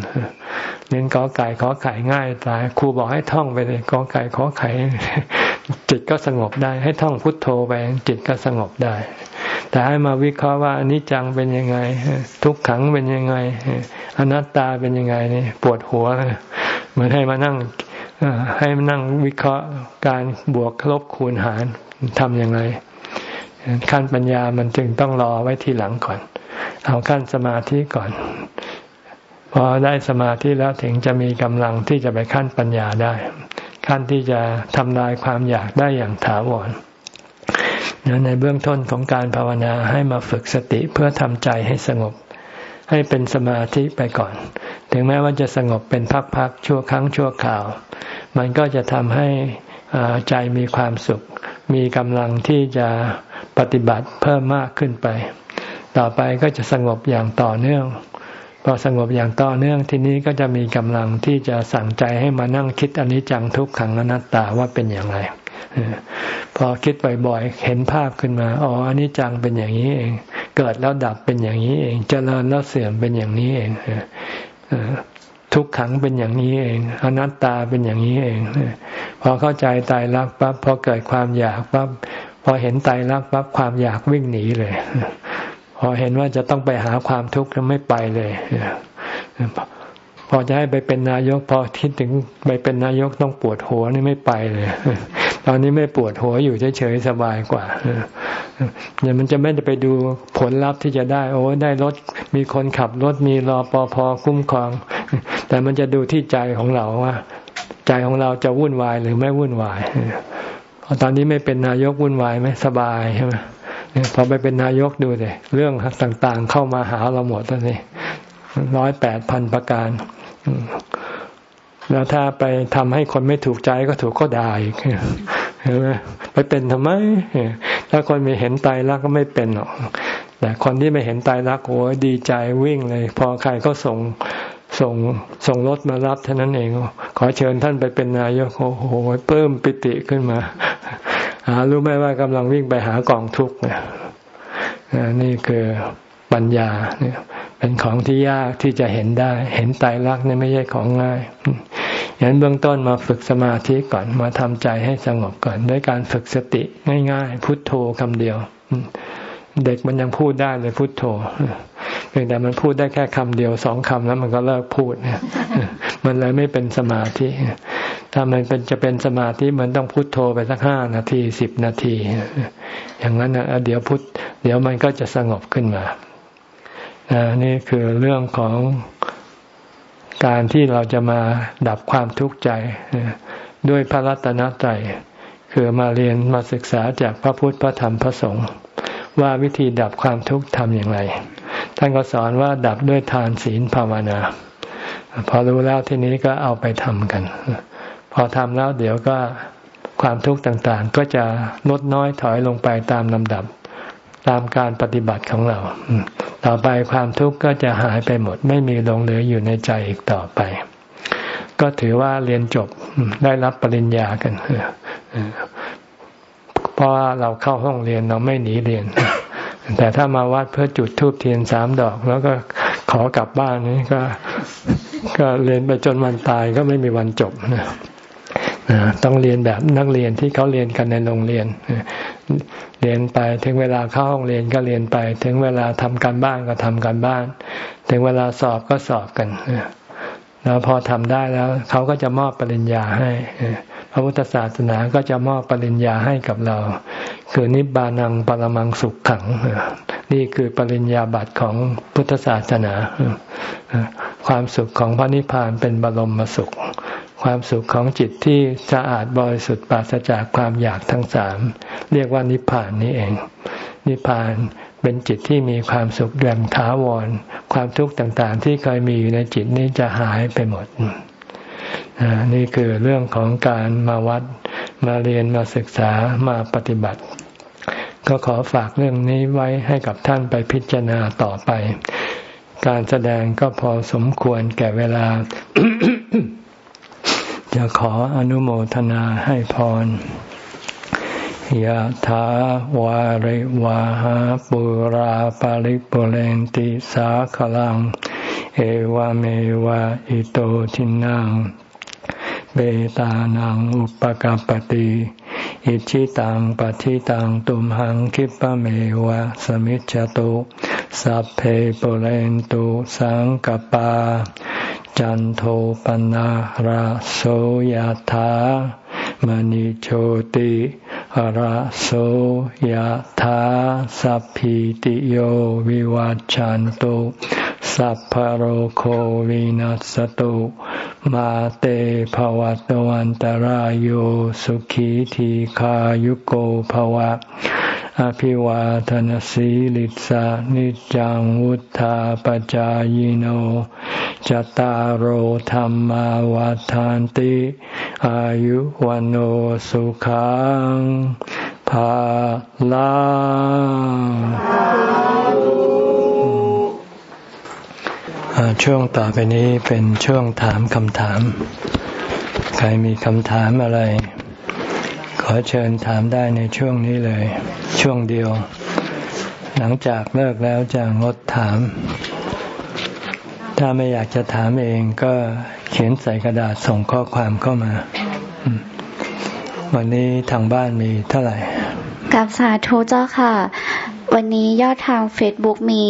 [SPEAKER 1] เรียนกอไก่ขอไข่ง่ายตายครูบอกให้ท่องไปเลยกอไก่ขอไข่จิตก็สงบได้ ให้ท่องพุทโธไปจิตก็สงบได้ แต่ให้มาวิเคราะห์ว่าอนิจจังเป็นยังไง ทุกขังเป็นยังไง อนัตตาเป็นยังไงนี่ปวดหัวเหมือนให้มานั่ง ให้นั่งวิเคราะห์การบวกลบคูณหารทำอย่างไร ขั้นปัญญามันจึงต้องรอไว้ทีหลังก่อน เอาขั้นสมาธิก่อน พอได้สมาธิแล้วถึงจะมีกำลังที่จะไปขั้นปัญญาได้ ขั้นที่จะทำลายความอยากได้อย่างถาวรในเบื้องต้นของการภาวนาให้มาฝึกสติเพื่อทำใจให้สงบ ให้เป็นสมาธิไปก่อน ถึงแม้ว่าจะสงบเป็นพักๆชั่วครั้งชั่วคราว มันก็จะทำให้ใจมีความสุข มีกำลังที่จะปฏิบัติเพิ่มมากขึ้นไป ต่อไปก็จะสงบอย่างต่อเนื่อง พอสงบอย่างต่อเนื่องทีนี้ก็จะมีกำลังที่จะสั่งใจให้มานั่งคิดอนิจจังทุกขังอนัตตาว่าเป็นอย่างไรพอคิดบ่อยๆ เห็นภาพขึ้นมา อ๋ออนิจจังเป็นอย่างนี้เอง เกิดแล้วดับเป็นอย่างนี้เอง เจริญแล้วเสื่อมเป็นอย่างนี้เองทุกขังเป็นอย่างนี้เอง อนัตตาเป็นอย่างนี้เอง พอเข้าใจตายรักปั๊บพอเกิดความอยากปั๊บพอเห็นตายรักปั๊บความอยากวิ่งหนีเลย พอเห็นว่าจะต้องไปหาความทุกข์ไม่ไปเลยพอจะให้ไปเป็นนายก พอคิดถึงไปเป็นนายกต้องปวดหัวนี่ไม่ไปเลย ตอนนี้ไม่ปวดหัวอยู่เฉยๆสบายกว่า เนี่ยมันจะไม่ได้ไปดูผลลัพธ์ที่จะได้ โอ้ได้รถมีคนขับรถมีรอปภคุ้มครอง แต่มันจะดูที่ใจของเราว่า ใจของเราจะวุ่นวายหรือไม่วุ่นวายพอตอนนี้ไม่เป็นนายกวุ่นวายไหมสบายใช่ไหมพอไปเป็นนายกดูเลยเรื่องต่างๆเข้ามาหาเราหมดแล้วนี่ร้อยแปดพันประการแล้วถ้าไปทำให้คนไม่ถูกใจก็ถูกก็ด่าอีก ไหมไปเป็นทำไม ถ้าคนไม่เห็นตายรักก็ไม่เป็นหรอก แต่คนที่ไม่เห็นตายรักโอ้ดีใจวิ่งเลย พอใครก็ส่งส่งส่งรถมารับเท่านั้นเอง ขอเชิญท่านไปเป็นนายกโอ้โหเพิ่มปิติขึ้นมาหารู้ไหมว่ากำลังวิ่งไปหากองทุกข์เนี่ยนี่คือปัญญาเนี่ย เป็นของที่ยากที่จะเห็นได้ เห็นตายรักนี่ไม่ใช่ของง่ายอย่างเบื้องต้นมาฝึกสมาธิก่อนมาทำใจให้สงบก่อนด้วยการฝึกสติง่ายๆ พุทโธคำเดียว เด็กมันยังพูดได้เลยพุทโธเพียงแต่มันพูดได้แค่คำเดียวสองคำแล้วมันก็เลิกพูดเนี่ยมันเลยไม่เป็นสมาธิ ถ้ามันเป็นจะเป็นสมาธิมันต้องพุทโธไปสักห้านาทีสิบนาที อย่างนั้นนะเดี๋ยวพุทเดี๋ยวมันก็จะสงบขึ้นมา นี่คือเรื่องของการที่เราจะมาดับความทุกข์ใจ ด้วยพระรัตนตรัยคือมาเรียนมาศึกษาจากพระพุทธพระธรรมพระสงฆ์ว่าวิธีดับความทุกข์ทำอย่างไร ท่านก็สอนว่าดับด้วยทานศีลภาวนา พอรู้แล้วทีนี้ก็เอาไปทำกัน พอทำแล้วเดี๋ยวก็ความทุกข์ต่างๆ ก็จะลดน้อยถอยลงไปตามลำดับ ตามการปฏิบัติของเรา ต่อไปความทุกข์ก็จะหายไปหมด ไม่มีลงเหลืออยู่ในใจอีกต่อไป ก็ถือว่าเรียนจบได้รับปริญญากันเพราะว่าเราเข้าห้องเรียนเราไม่หนีเรียน แต่ถ้ามาวัดเพื่อจุดทูบเทียนสามดอก แล้วก็ขอกลับบ้านนี่ก็ ก็เรียนไปจนวันตายก็ไม่มีวันจบนะต้องเรียนแบบนักเรียนที่เขาเรียนกันในโรงเรียน เรียนไป ถึงเวลาเข้าห้องเรียนก็เรียนไป ถึงเวลาทำการบ้านก็ทำการบ้าน ถึงเวลาสอบก็สอบกันแล้วพอทำได้แล้วเขาก็จะมอบปริญญาให้พระพุทธศาสนาก็จะมอบปริญญาให้กับเรา คือนิบานังปรมังสุขขัง นี่คือปริญญาบัตรของพุทธศาสนา ความสุขของพระนิพพานเป็นบรมสุข ความสุขของจิตที่สะอาดบริสุทธิ์ปราศจากความอยากทั้งสามเรียกว่านิพพานนี่เอง นิพพานเป็นจิตที่มีความสุขแรงถาวร ความทุกข์ต่างๆ ที่เคยมีอยู่ในจิตนี้จะหายไปหมด นี่คือเรื่องของการมาวัดมาเรียนมาศึกษามาปฏิบัติ ก็ขอฝากเรื่องนี้ไว้ให้กับท่านไปพิจารณาต่อไป การแสดงก็พอสมควรแก่เวลา จะขออนุโมทนาให้พรยะถาวาริวาหาปุราปาริปุเรนติสาขลัง เอวเมวะอิโตทินังเบตานังอุปกปติอิชิตังปฏิตังตุมหังคิปะเมวะสมิจจตุสัพเพปุเรนตุสังกปา จันโทปนะราโสยธามณิโชติราโสยธาสัพพิติโยวิวัจจันตุสัพพโรโควินัสตุมาเตภวัตวันตารโยสุขีทีขายุโกภวะ อภิวาทนสีลิสานิจังวุธาปจายโนจตารโหธรรมวาทานติ อายุวันโอสุขังภาลังช่วงต่อไปนี้เป็นช่วงถามคำถาม ใครมีคำถามอะไร ขอเชิญถามได้ในช่วงนี้เลย ช่วงเดียว หลังจากเลิกแล้วจะงดถาม ถ้าไม่อยากจะถามเองก็เขียนใส่กระดาษส่งข้อความเข้ามา วันนี้ทางบ้านมีเท่าไหร่
[SPEAKER 2] กับสาธุเจ้าค่ะ วันนี้ยอดทาง Facebook มี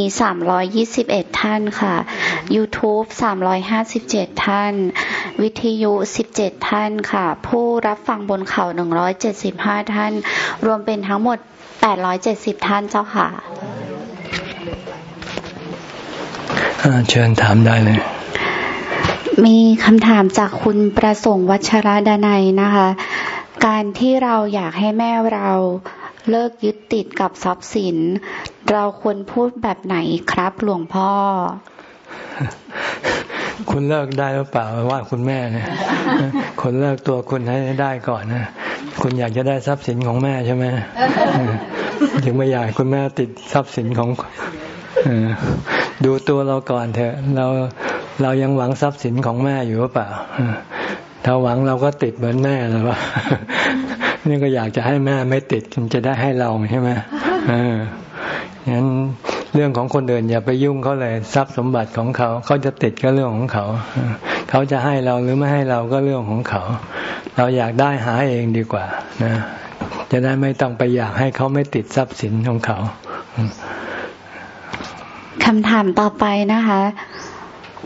[SPEAKER 2] 321 ท่านค่ะ YouTube 357 ท่าน วิทยุ 17 ท่านค่ะ ผู้รับฟังบนเขา 175 ท่าน รวมเป็นทั้งหมด 870 ท่านเจ้าค่ะ
[SPEAKER 1] เชิญถามได้เลย
[SPEAKER 2] มีคำถามจากคุณประสงค์วัชรดานัยนะคะ การที่เราอยากให้แม่เราเลิกยึดติดกับทรัพย์สิน เราควรพูดแบบไหนครับหลวงพ่อ
[SPEAKER 1] คุณเลิกได้หรือเปล่าว่าคุณแม่เนี่ยคนเลิกตัวคุณให้ได้ก่อนนะคุณอยากจะได้ทรัพย์สินของแม่ใช่ไหมถึงไม่อยากคุณแม่ติดทรัพย์สินของดูตัวเราก่อนเถอะ เราเรายังหวังทรัพย์สินของแม่อยู่หรือเปล่าถ้าหวังเราก็ติดเหมือนแม่หรือว่านี่ก็อยากจะให้แม่ไม่ติดจะได้ให้เราใช่ไหมเอองั้น เรื่องของคนอื่นอย่าไปยุ่งเขาเลยทรัพย์สมบัติของเขาเขาจะติดก็เรื่องของเขา เขาจะให้เราหรือไม่ให้เราก็เรื่องของเขา เราอยากได้หาเองดีกว่านะจะได้ไม่ต้องไปอยากให้เขาไม่ติดทรัพย์สินของเขา
[SPEAKER 2] คำถามต่อไปนะคะ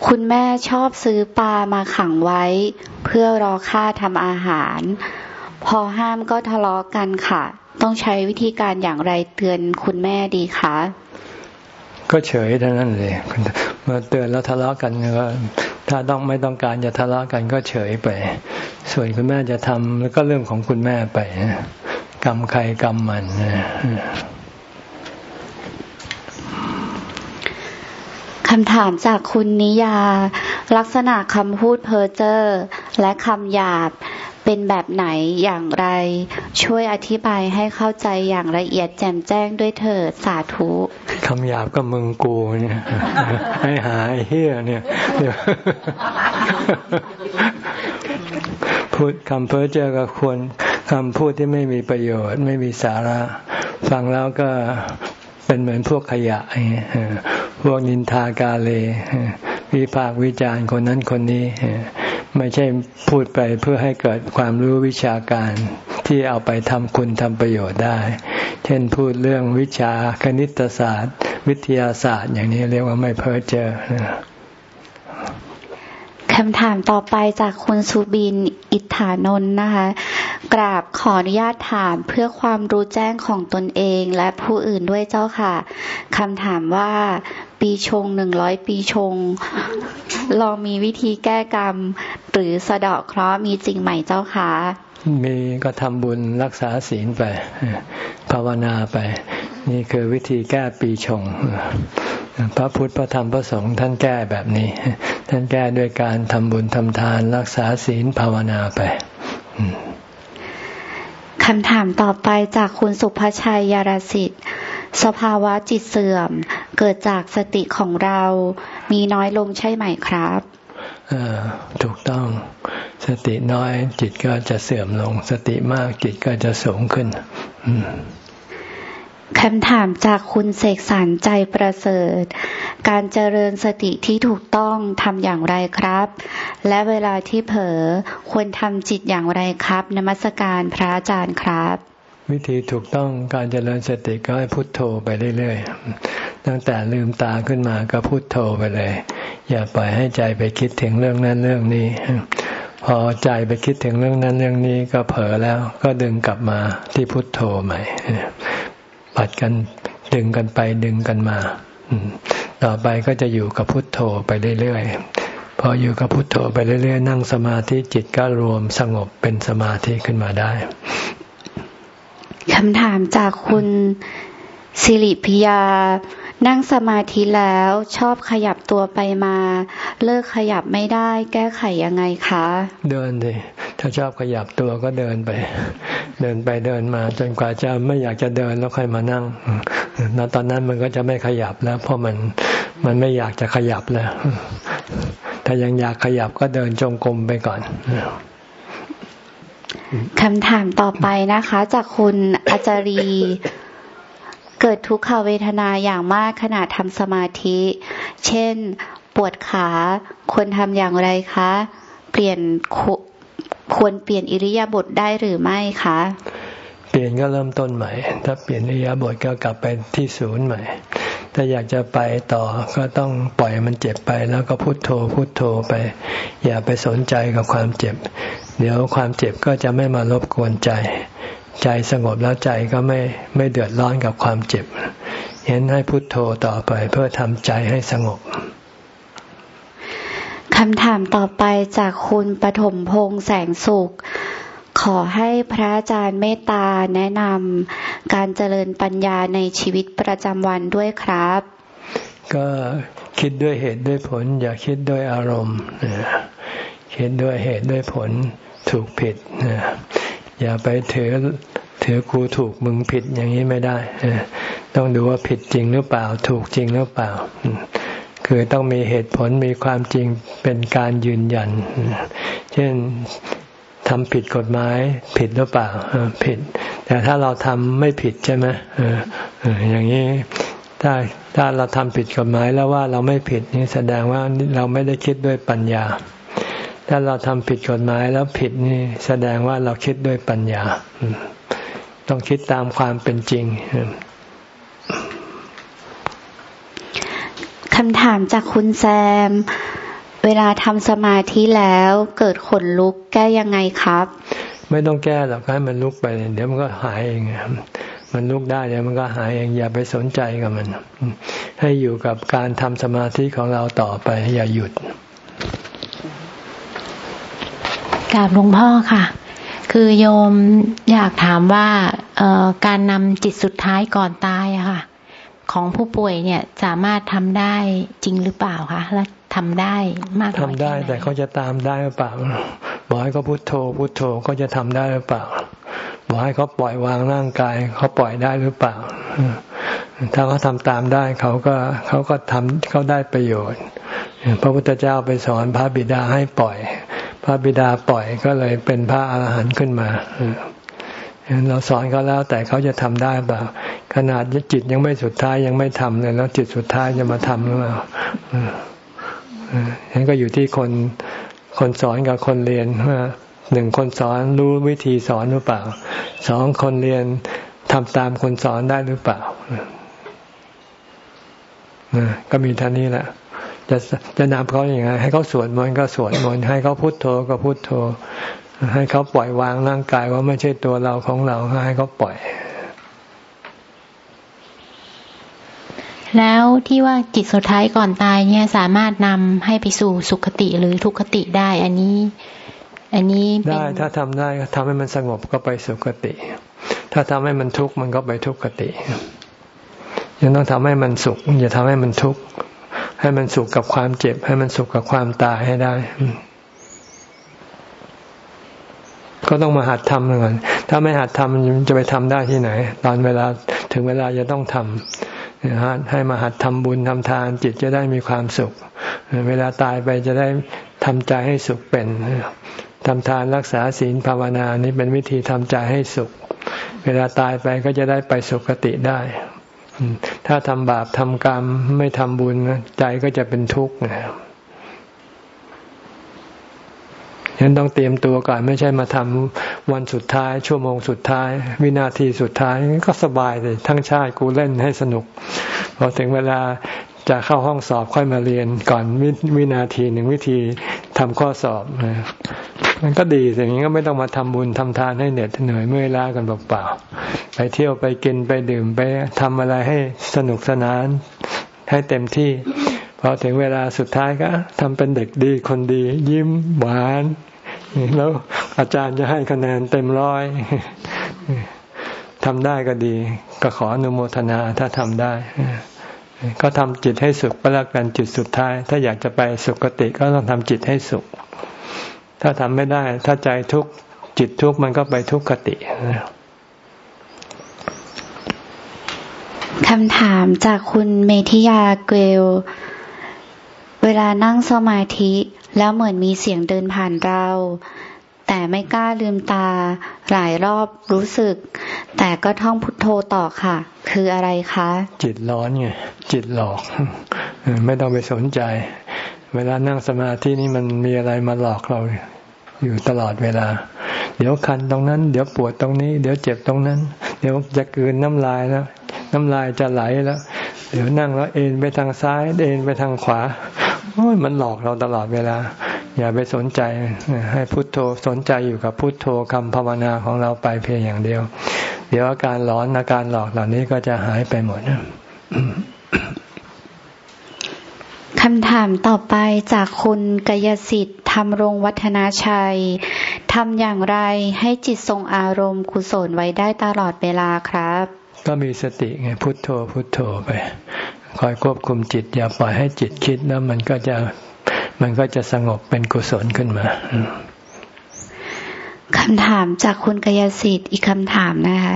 [SPEAKER 2] คุณแม่ชอบซื้อปลามาขังไว้ เพื่อรอค่าทำอาหาร พอห้ามก็ทะเลาะกันค่ะ ต้องใช้วิธีการอย่างไรเตือนคุณแม่ดีคะ
[SPEAKER 1] ก็เฉยเท่านั้นเลยเมื่อเตือนแล้วทะเลาะกันก็ถ้าต้องไม่ต้องการจะทะเลาะกันก็เฉยไป ส่วนคุณแม่จะทำแล้วก็เรื่องของคุณแม่ไปกรรมใครกรรมมัน
[SPEAKER 2] คำถามจากคุณนิยา ลักษณะคำพูดเพ้อเจ้อและคำหยาบ เป็นแบบไหนอย่างไร ช่วยอธิบายให้เข้าใจอย่างละเอียดแจ่มแจ้งด้วยเถิดสาธุ
[SPEAKER 1] คำหยาบก็มึงกูเนี่ยให้หายเฮียเนี่ยพูดคำเพ้อเจอกับควรคำพูดที่ไม่มีประโยชน์ ไม่มีสาระ ฟังแล้วก็เป็นเหมือนพวกขยะพวกนินทากาเลวิพากวิจารณ์คนนั้นคนนี้ ไม่ใช่พูดไปเพื่อให้เกิดความรู้วิชาการที่เอาไปทำคุณทำประโยชน์ได้ เช่นพูดเรื่องวิชาคณิตศาสตร์ วิทยาศาสตร์ อย่างนี้เรียกว่าไม่เพ้อเจอ
[SPEAKER 2] คำถามต่อไปจากคุณสุบินอิทธานนท์นะคะ กราบขออนุญาตถามเพื่อความรู้แจ้งของตนเองและผู้อื่นด้วยเจ้าค่ะคำถามว่า ปีชงหนึ่งร้อยปีชง เรามีวิธีแก้กรรม หรือสะเดาะเคราะห์มีจริงไหมเจ้าค่ะ
[SPEAKER 1] มีก็ทำบุญรักษาศีลไป ภาวนาไป นี่คือวิธีแก้ปีชงพระพุทธพระธรรมพระสงฆ์ท่านแก้แบบนี้ ท่านแก้ด้วยการทำบุญทำทานรักษาศีลภาวนาไป
[SPEAKER 2] คำถามต่อไปจากคุณสุภชัยยารสิทธิ์ สภาวะจิตเสื่อม เกิดจากสติของเรา มีน้อยลงใช่ไหมครับ
[SPEAKER 1] ถูกต้อง สติน้อยจิตก็จะเสื่อมลง สติมากจิตก็จะสูงขึ้น
[SPEAKER 2] คำถามจากคุณเสกสรรใจประเสริฐ การเจริญสติที่ถูกต้องทำอย่างไรครับ และเวลาที่เผลอควรทำจิตอย่างไรครับ นมัสการพระอาจารย์ครับ
[SPEAKER 1] วิธีถูกต้องการเจริญสติก็ให้พุทโธไปเรื่อยๆ ตั้งแต่ลืมตาขึ้นมาก็พุทโธไปเลย อย่าปล่อยให้ใจไปคิดถึงเรื่องนั้นเรื่องนี้ พอใจไปคิดถึงเรื่องนั้นเรื่องนี้ก็เผลอแล้วก็ดึงกลับมาที่พุทโธใหม่ ปัดกันดึงกันไปดึงกันมา ต่อไปก็จะอยู่กับพุทโธไปเรื่อยๆ พออยู่กับพุทโธไปเรื่อย ๆ นั่งสมาธิจิตก็รวมสงบเป็นสมาธิขึ้นมาได้
[SPEAKER 2] คำถามจากคุณสิริพิยา นั่งสมาธิแล้วชอบขยับตัวไปมา เลิกขยับไม่ได้ แก้ไขยังไงคะ
[SPEAKER 1] เดินดิถ้าชอบขยับตัวก็เดินไป เดินไปเดินมา จนกว่าจะไม่อยากจะเดินแล้วค่อยมานั่งแล้วตอนนั้นมันก็จะไม่ขยับแล้ว เพราะมันมันไม่อยากจะขยับแล้ว ถ้ายังอยากขยับก็เดินจงกรมไปก่อน
[SPEAKER 2] คำถามต่อไปนะคะ จากคุณอาจารี เกิดทุกขเวทนาอย่างมากขณะทำสมาธิ เช่น ปวดขาควรทำอย่างไรคะ เปลี่ยนควรเปลี่ยนอิริยาบถได้หรือไม่คะ
[SPEAKER 1] เปลี่ยนก็เริ่มต้นใหม่ ถ้าเปลี่ยนอิริยาบถก็กลับไปที่ศูนย์ใหม่ ถ้าอยากจะไปต่อก็ต้องปล่อยมันเจ็บไปแล้วก็พุโทโธพุโทโธไป อย่าไปสนใจกับความเจ็บ เดี๋ยวความเจ็บก็จะไม่มารบกวนใจ ใจสงบแล้วใจก็ไม่ไม่เดือดร้อนกับความเจ็บ เห็นให้พุโทโธต่อไปเพื่อทำใจให้สงบ
[SPEAKER 2] คำถามต่อไปจากคุณปฐมพงษ์แสงสุข ขอให้พระอาจารย์เมตตาแนะนำการเจริญปัญญาในชีวิตประจำวันด้วยครับ
[SPEAKER 1] ก็คิดด้วยเหตุด้วยผล อย่าคิดด้วยอารมณ์คิดด้วยเหตุด้วยผลถูกผิด อย่าไปถือถือกูถูกมึงผิดอย่างนี้ไม่ได้ต้องดูว่าผิดจริงหรือเปล่า ถูกจริงหรือเปล่า คือต้องมีเหตุผลมีความจริงเป็นการยืนยัน เช่นทำผิดกฎหมายผิดหรือเปล่าผิด แต่ถ้าเราทำไม่ผิดใช่ไหมอย่างนี้ถ้าถ้าเราทำผิดกฎหมายแล้วว่าเราไม่ผิดนี่แสดงว่าเราไม่ได้คิดด้วยปัญญา ถ้าเราทำผิดกฎหมายแล้วผิดนี่แสดงว่าเราคิดด้วยปัญญา ต้องคิดตามความเป็นจริง
[SPEAKER 2] คำถามจากคุณแซม เวลาทำสมาธิแล้วเกิดขนลุกแก้ยังไงครับ
[SPEAKER 1] ไม่ต้องแก้หรอกให้มันลุกไป เดี๋ยวมันก็หายเองมันลุกได้เดี๋ยวมันก็หายเองอย่าไปสนใจกับมัน ให้อยู่กับการทำสมาธิของเราต่อไป อย่าหยุด
[SPEAKER 3] กราบหลวงพ่อค่ะ คือโยมอยากถามว่าการนำจิตสุดท้ายก่อนตายค่ะ ของผู้ป่วยเนี่ยสามารถทำได้จริงหรือเปล่าคะและทำได้มาก
[SPEAKER 1] ทำได้แต่เขาจะตามได้หรือเปล่าบอกให้เขาพุโทโธพุโทโธก็จะทำได้หรือเปล่าบอกให้เขาปล่อยวางร่างกายเขาปล่อยได้หรือเปล่า ถ้าเขาทำตามได้เขาก็เขาก็ทำเขาได้ประโยชน์ พระพุทธเจ้าไปสอนพระบิดาให้ปล่อย พระบิดาปล่อยก็เลยเป็นพระอาหารหันต์ขึ้นมาเราสอนเขาแล้วแต่เขาจะทำได้เปล่า ขนาดจิตยังไม่สุดท้ายยังไม่ทำเลย แล้วจิตสุดท้ายจะมาทำหรือเปล่านั้นก็อยู่ที่คนคนสอนกับคนเรียนว่าหนึ่งคนสอนรู้วิธีสอนหรือเปล่าสองคนเรียนทำตามคนสอนได้หรือเปล่าก็มีท่านี้แหละ จะจะนำเขาอย่างไรให้เขาสวดมนต์ก็สวดมนต์ให้เขาพุโทโธก็พุโทโธ ให้เขาปล่อยวางร่างกายว่าไม่ใช่ตัวเราของเราให้เขาปล่อย
[SPEAKER 3] แล้วที่ว่าจิตสุดท้ายก่อนตายเนี่ยสามารถนำให้ไปสู่สุขติหรือทุกขติได้ อันนี้ อันนี้
[SPEAKER 1] ได้ถ้าทำได้ทำให้มันสงบก็ไปสุขติ ถ้าทำให้มันทุกข์มันก็ไปทุกขติยังต้องทำให้มันสุขอย่าทำให้มันทุกข์ ให้มันสุขกับความเจ็บ ให้มันสุขกับความตายให้ได้ ก็ต้องมาหัดทำก่อนถ้าไม่หัดทำจะไปทำได้ที่ไหน ตอนเวลาถึงเวลาจะต้องทำฮะให้มาหัดทำบุญทำทาน จิตจะได้มีความสุข เวลาตายไปจะได้ทำใจให้สุขเป็นทำทานรักษาศีลภาวนานี้เป็นวิธีทำใจให้สุข เวลาตายไปก็จะได้ไปสุคติได้ ถ้าทำบาปทำกรรมไม่ทำบุญใจก็จะเป็นทุกข์นะครับฉะนั้นต้องเตรียมตัวก่อนไม่ใช่มาทำวันสุดท้าย ชั่วโมงสุดท้าย วินาทีสุดท้ายก็สบายเลยทั้งชาติกูเล่นให้สนุกพอถึงเวลา จะเข้าห้องสอบค่อยมาเรียนก่อนววินาทีหนึ่งวิธีทำข้อสอบมันก็ดีอย่างนี้ก็ไม่ต้องมาทำบุญทำทานให้เหน็ดเหนื่อยเมื่อยล้ากันเปล่าๆไปเที่ยวไปกินไปดื่มไปทำอะไรให้สนุกสนานให้เต็มที่พอถึงเวลาสุดท้ายก็ทำเป็นเด็กดีคนดี ยิ้มหวานแล้วอาจารย์จะให้คะแนนเต็มร้อยทำได้ก็ดี ก็ขออนุโมทนาถ้าทำได้ ก็ทำจิตให้สุขก็แล้วกันจิตสุดท้าย ถ้าอยากจะไปสุคติก็ต้องทำจิตให้สุข ถ้าทำไม่ได้ ถ้าใจทุกข์จิตทุกข์มันก็ไปทุกขติ
[SPEAKER 2] คำถามจากคุณเมธิยาเกลเวลานั่งสมาธิแล้วเหมือนมีเสียงเดินผ่านเรา แต่ไม่กล้าลืมตา หลายรอบรู้สึก แต่ก็ท่องพุทโธต่อค่ะ คืออะไรคะ
[SPEAKER 1] จิตร้อนไงจิตหลอก ไม่ต้องไปสนใจ เวลานั่งสมาธินี่มันมีอะไรมาหลอกเราอยู่ตลอดเวลา เดี๋ยวคันตรงนั้น เดี๋ยวปวดตรงนี้ เดี๋ยวเจ็บตรงนั้น เดี๋ยวจะกืนน้ำลายแล้วน้ำลายจะไหลแล้ว เดี๋ยวนั่งแล้วเอ็นไปทางซ้าย เอ็นไปทางขวาโอ้ยมันหลอกเราตลอดเวลา อย่าไปสนใจให้พุโทโธสนใจอยู่กับพุโทโธคำภาวนาของเราไปเพียงอย่างเดียว เดี๋ยวอาการร้อนอาการหลอกเหล่านี้ก็จะหายไปหมด
[SPEAKER 2] คำถามต่อไปจากคุณกยสิทธิ์ทำรงวัฒนาชัยทำอย่างไรให้จิตทรงอารมณ์กุศลไว้ได้ตลอดเวลาครับ
[SPEAKER 1] ก็มีสติไงพุทโธพุทโธไป คอยควบคุมจิตอย่าปล่อยให้จิตคิดแล้วมันก็จะ มันก็จะสงบเป็นกุศลขึ้นมา
[SPEAKER 2] คำถามจากคุณกยสิทธิ์อีกคำถามนะคะ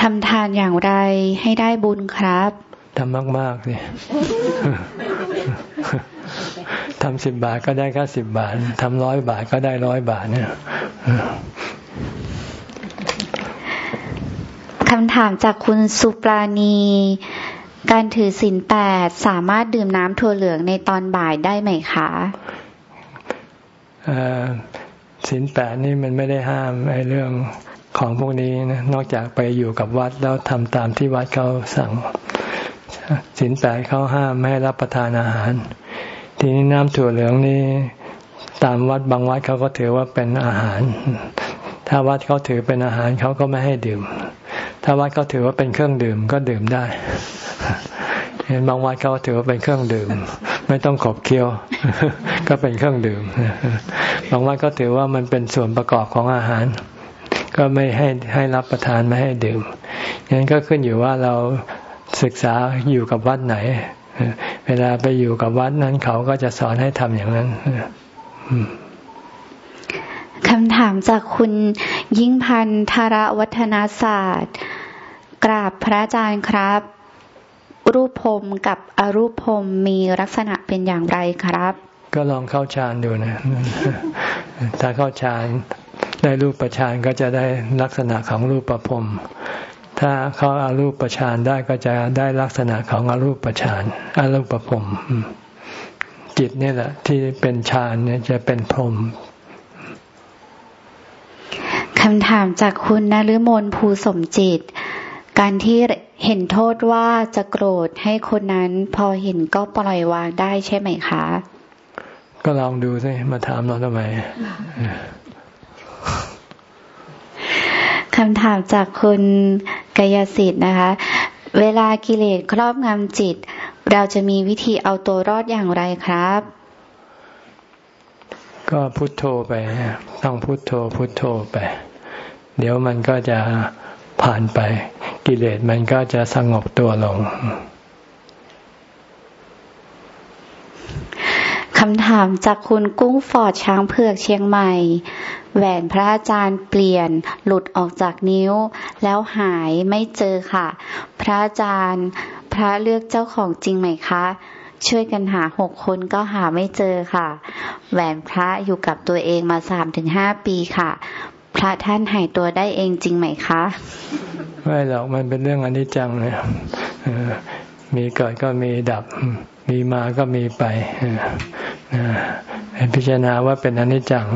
[SPEAKER 2] ทำทานอย่างไรให้ได้บุญครับ
[SPEAKER 1] ทำมากๆเนี่ยทำสิบบาทก็ได้แค่สิบบาททำร้อยบาทก็ได้ร้อยบาทเนี่ย
[SPEAKER 2] คำถามจากคุณสุปราณี การถือศีลแปดสามารถดื่มน้ำถั่วเหลืองในตอนบ่ายได้ไหมคะ
[SPEAKER 1] ศีลแปดนี่มันไม่ได้ห้ามไอ้เรื่องของพวกนี้นะนอกจากไปอยู่กับวัดแล้วทำตามที่วัดเขาสั่งศีลแปดเขาห้ามไม่ให้รับประทานอาหาร ทีนี้น้ำถั่วเหลืองนี่ตามวัดบางวัดเขาก็ถือว่าเป็นอาหาร ถ้าวัดเขาถือเป็นอาหารเขาก็ไม่ให้ดื่ม ถ้าวัดเขาถือว่าเป็นเครื่องดื่มก็ดื่มได้ เห็นบางวัดเขาถือว่าเป็นเครื่องดื่ม ไม่ต้องขบเคี้ยว ก็เป็นเครื่องดื่ม บางวัดก็ถือว่ามันเป็นส่วนประกอบของอาหาร ก็ไม่ให้ให้รับประทานไม่ให้ดื่มงั้นก็ขึ้นอยู่ว่าเราศึกษาอยู่กับวัดไหน เวลาไปอยู่กับวัดนั้นเขาก็จะสอนให้ทำอย่างนั้น
[SPEAKER 2] คำถามจากคุณยิ่งพันธารวัฒนาศาสตร์ กราบพระอาจารย์ครับ รูปพรมกับอรูปพรมมีลักษณะเป็นอย่างไรครับ
[SPEAKER 1] ก็ลองเข้าฌานดูนะ ถ้าเข้าฌานได้รูปประฌานก็จะได้ลักษณะของรูปประพรมถ้าเขาอารูปประชานได้ก็จะได้ลักษณะของอรูปประชานอรูปประพรมจิตนี่แหละ ที่เป็นฌานเนี่ยจะเป็นพรม
[SPEAKER 2] คำถามจากคุณนฤมลภูสมจิต การที่เห็นโทษว่าจะโกรธให้คนนั้นพอเห็นก็ปล่อยวางได้ใช่ไหมคะ
[SPEAKER 1] ก็ลองดูสิมาถามเราทำไม
[SPEAKER 2] คำถามจากคุณกายสิทธิ์นะคะ เวลากิเลสครอบงำจิต เราจะมีวิธีเอาตัวรอดอย่างไรครับ
[SPEAKER 1] ก็พุโทโธไป ต้องพุโทโธพุโทโธไป เดี๋ยวมันก็จะผ่านไป กิเลสมันก็จะสงบตัวลง
[SPEAKER 2] คำถามจากคุณกุ้งฟอร์ดช้างเผือกเชียงใหม่ แหวนพระอาจารย์เปลี่ยนหลุดออกจากนิ้ว แล้วหายไม่เจอค่ะ พระอาจารย์พระเลือกเจ้าของจริงไหมคะ ช่วยกันหาหกคนก็หาไม่เจอค่ะ แหวนพระอยู่กับตัวเองมาสามถึงห้าปีค่ะ พระท่านหายตัวได้เองจริงไหมคะ
[SPEAKER 1] ไม่หรอกมันเป็นเรื่องอนิจจังเลยมีเกิดก็มีดับ มีมาก็มีไปพิจารณาว่าเป็นอนิจจัง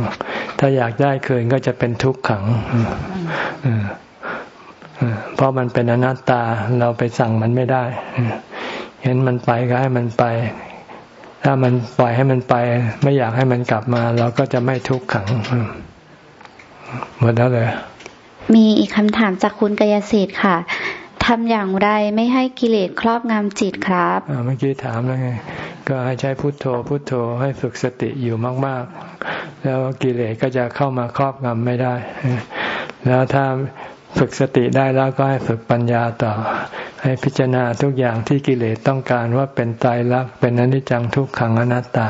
[SPEAKER 1] ถ้าอยากได้คืนก็จะเป็นทุกขังเพราะมันเป็นอนัตตาเราไปสั่งมันไม่ได้ เห็นมันไปก็ให้มันไป ถ้ามันปล่อยให้มันไป ไม่อยากให้มันกลับมา เราก็จะไม่ทุกขัง หมดแล้วเลย
[SPEAKER 2] มีอีกคำถามจากคุณกายสิทธิ์ค่ะทำอย่างไรไม่ให้กิเลสครอบงำจิตครับ
[SPEAKER 1] เมื่อกี้ถามแล้วไง ก็ให้ใช้พุทโธ พุทโธให้ฝึกสติอยู่มาก ๆ แล้วกิเลสก็จะเข้ามาครอบงำไม่ได้ แล้วถ้าฝึกสติได้แล้วก็ให้ฝึกปัญญาต่อ ให้พิจารณาทุกอย่างที่กิเลสต้องการว่าเป็นตายรักเป็นอนิจจังทุกขังอนัตตา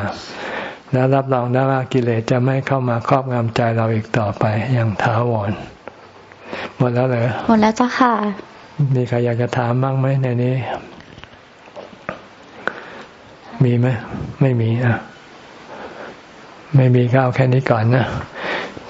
[SPEAKER 1] แล้วรับรองได้ว่ากิเลสจะไม่เข้ามาครอบงำใจเราอีกต่อไปอย่างถาวรหมดแล้วเลย
[SPEAKER 2] หมดแล้วจ้ะค่ะ
[SPEAKER 1] มีใครอยากจะถามบ้างไหมในนี้
[SPEAKER 3] ถ
[SPEAKER 1] มีไหมไม่มีอะ ไม่มีก็เอาแค่นี้ก่อนนะ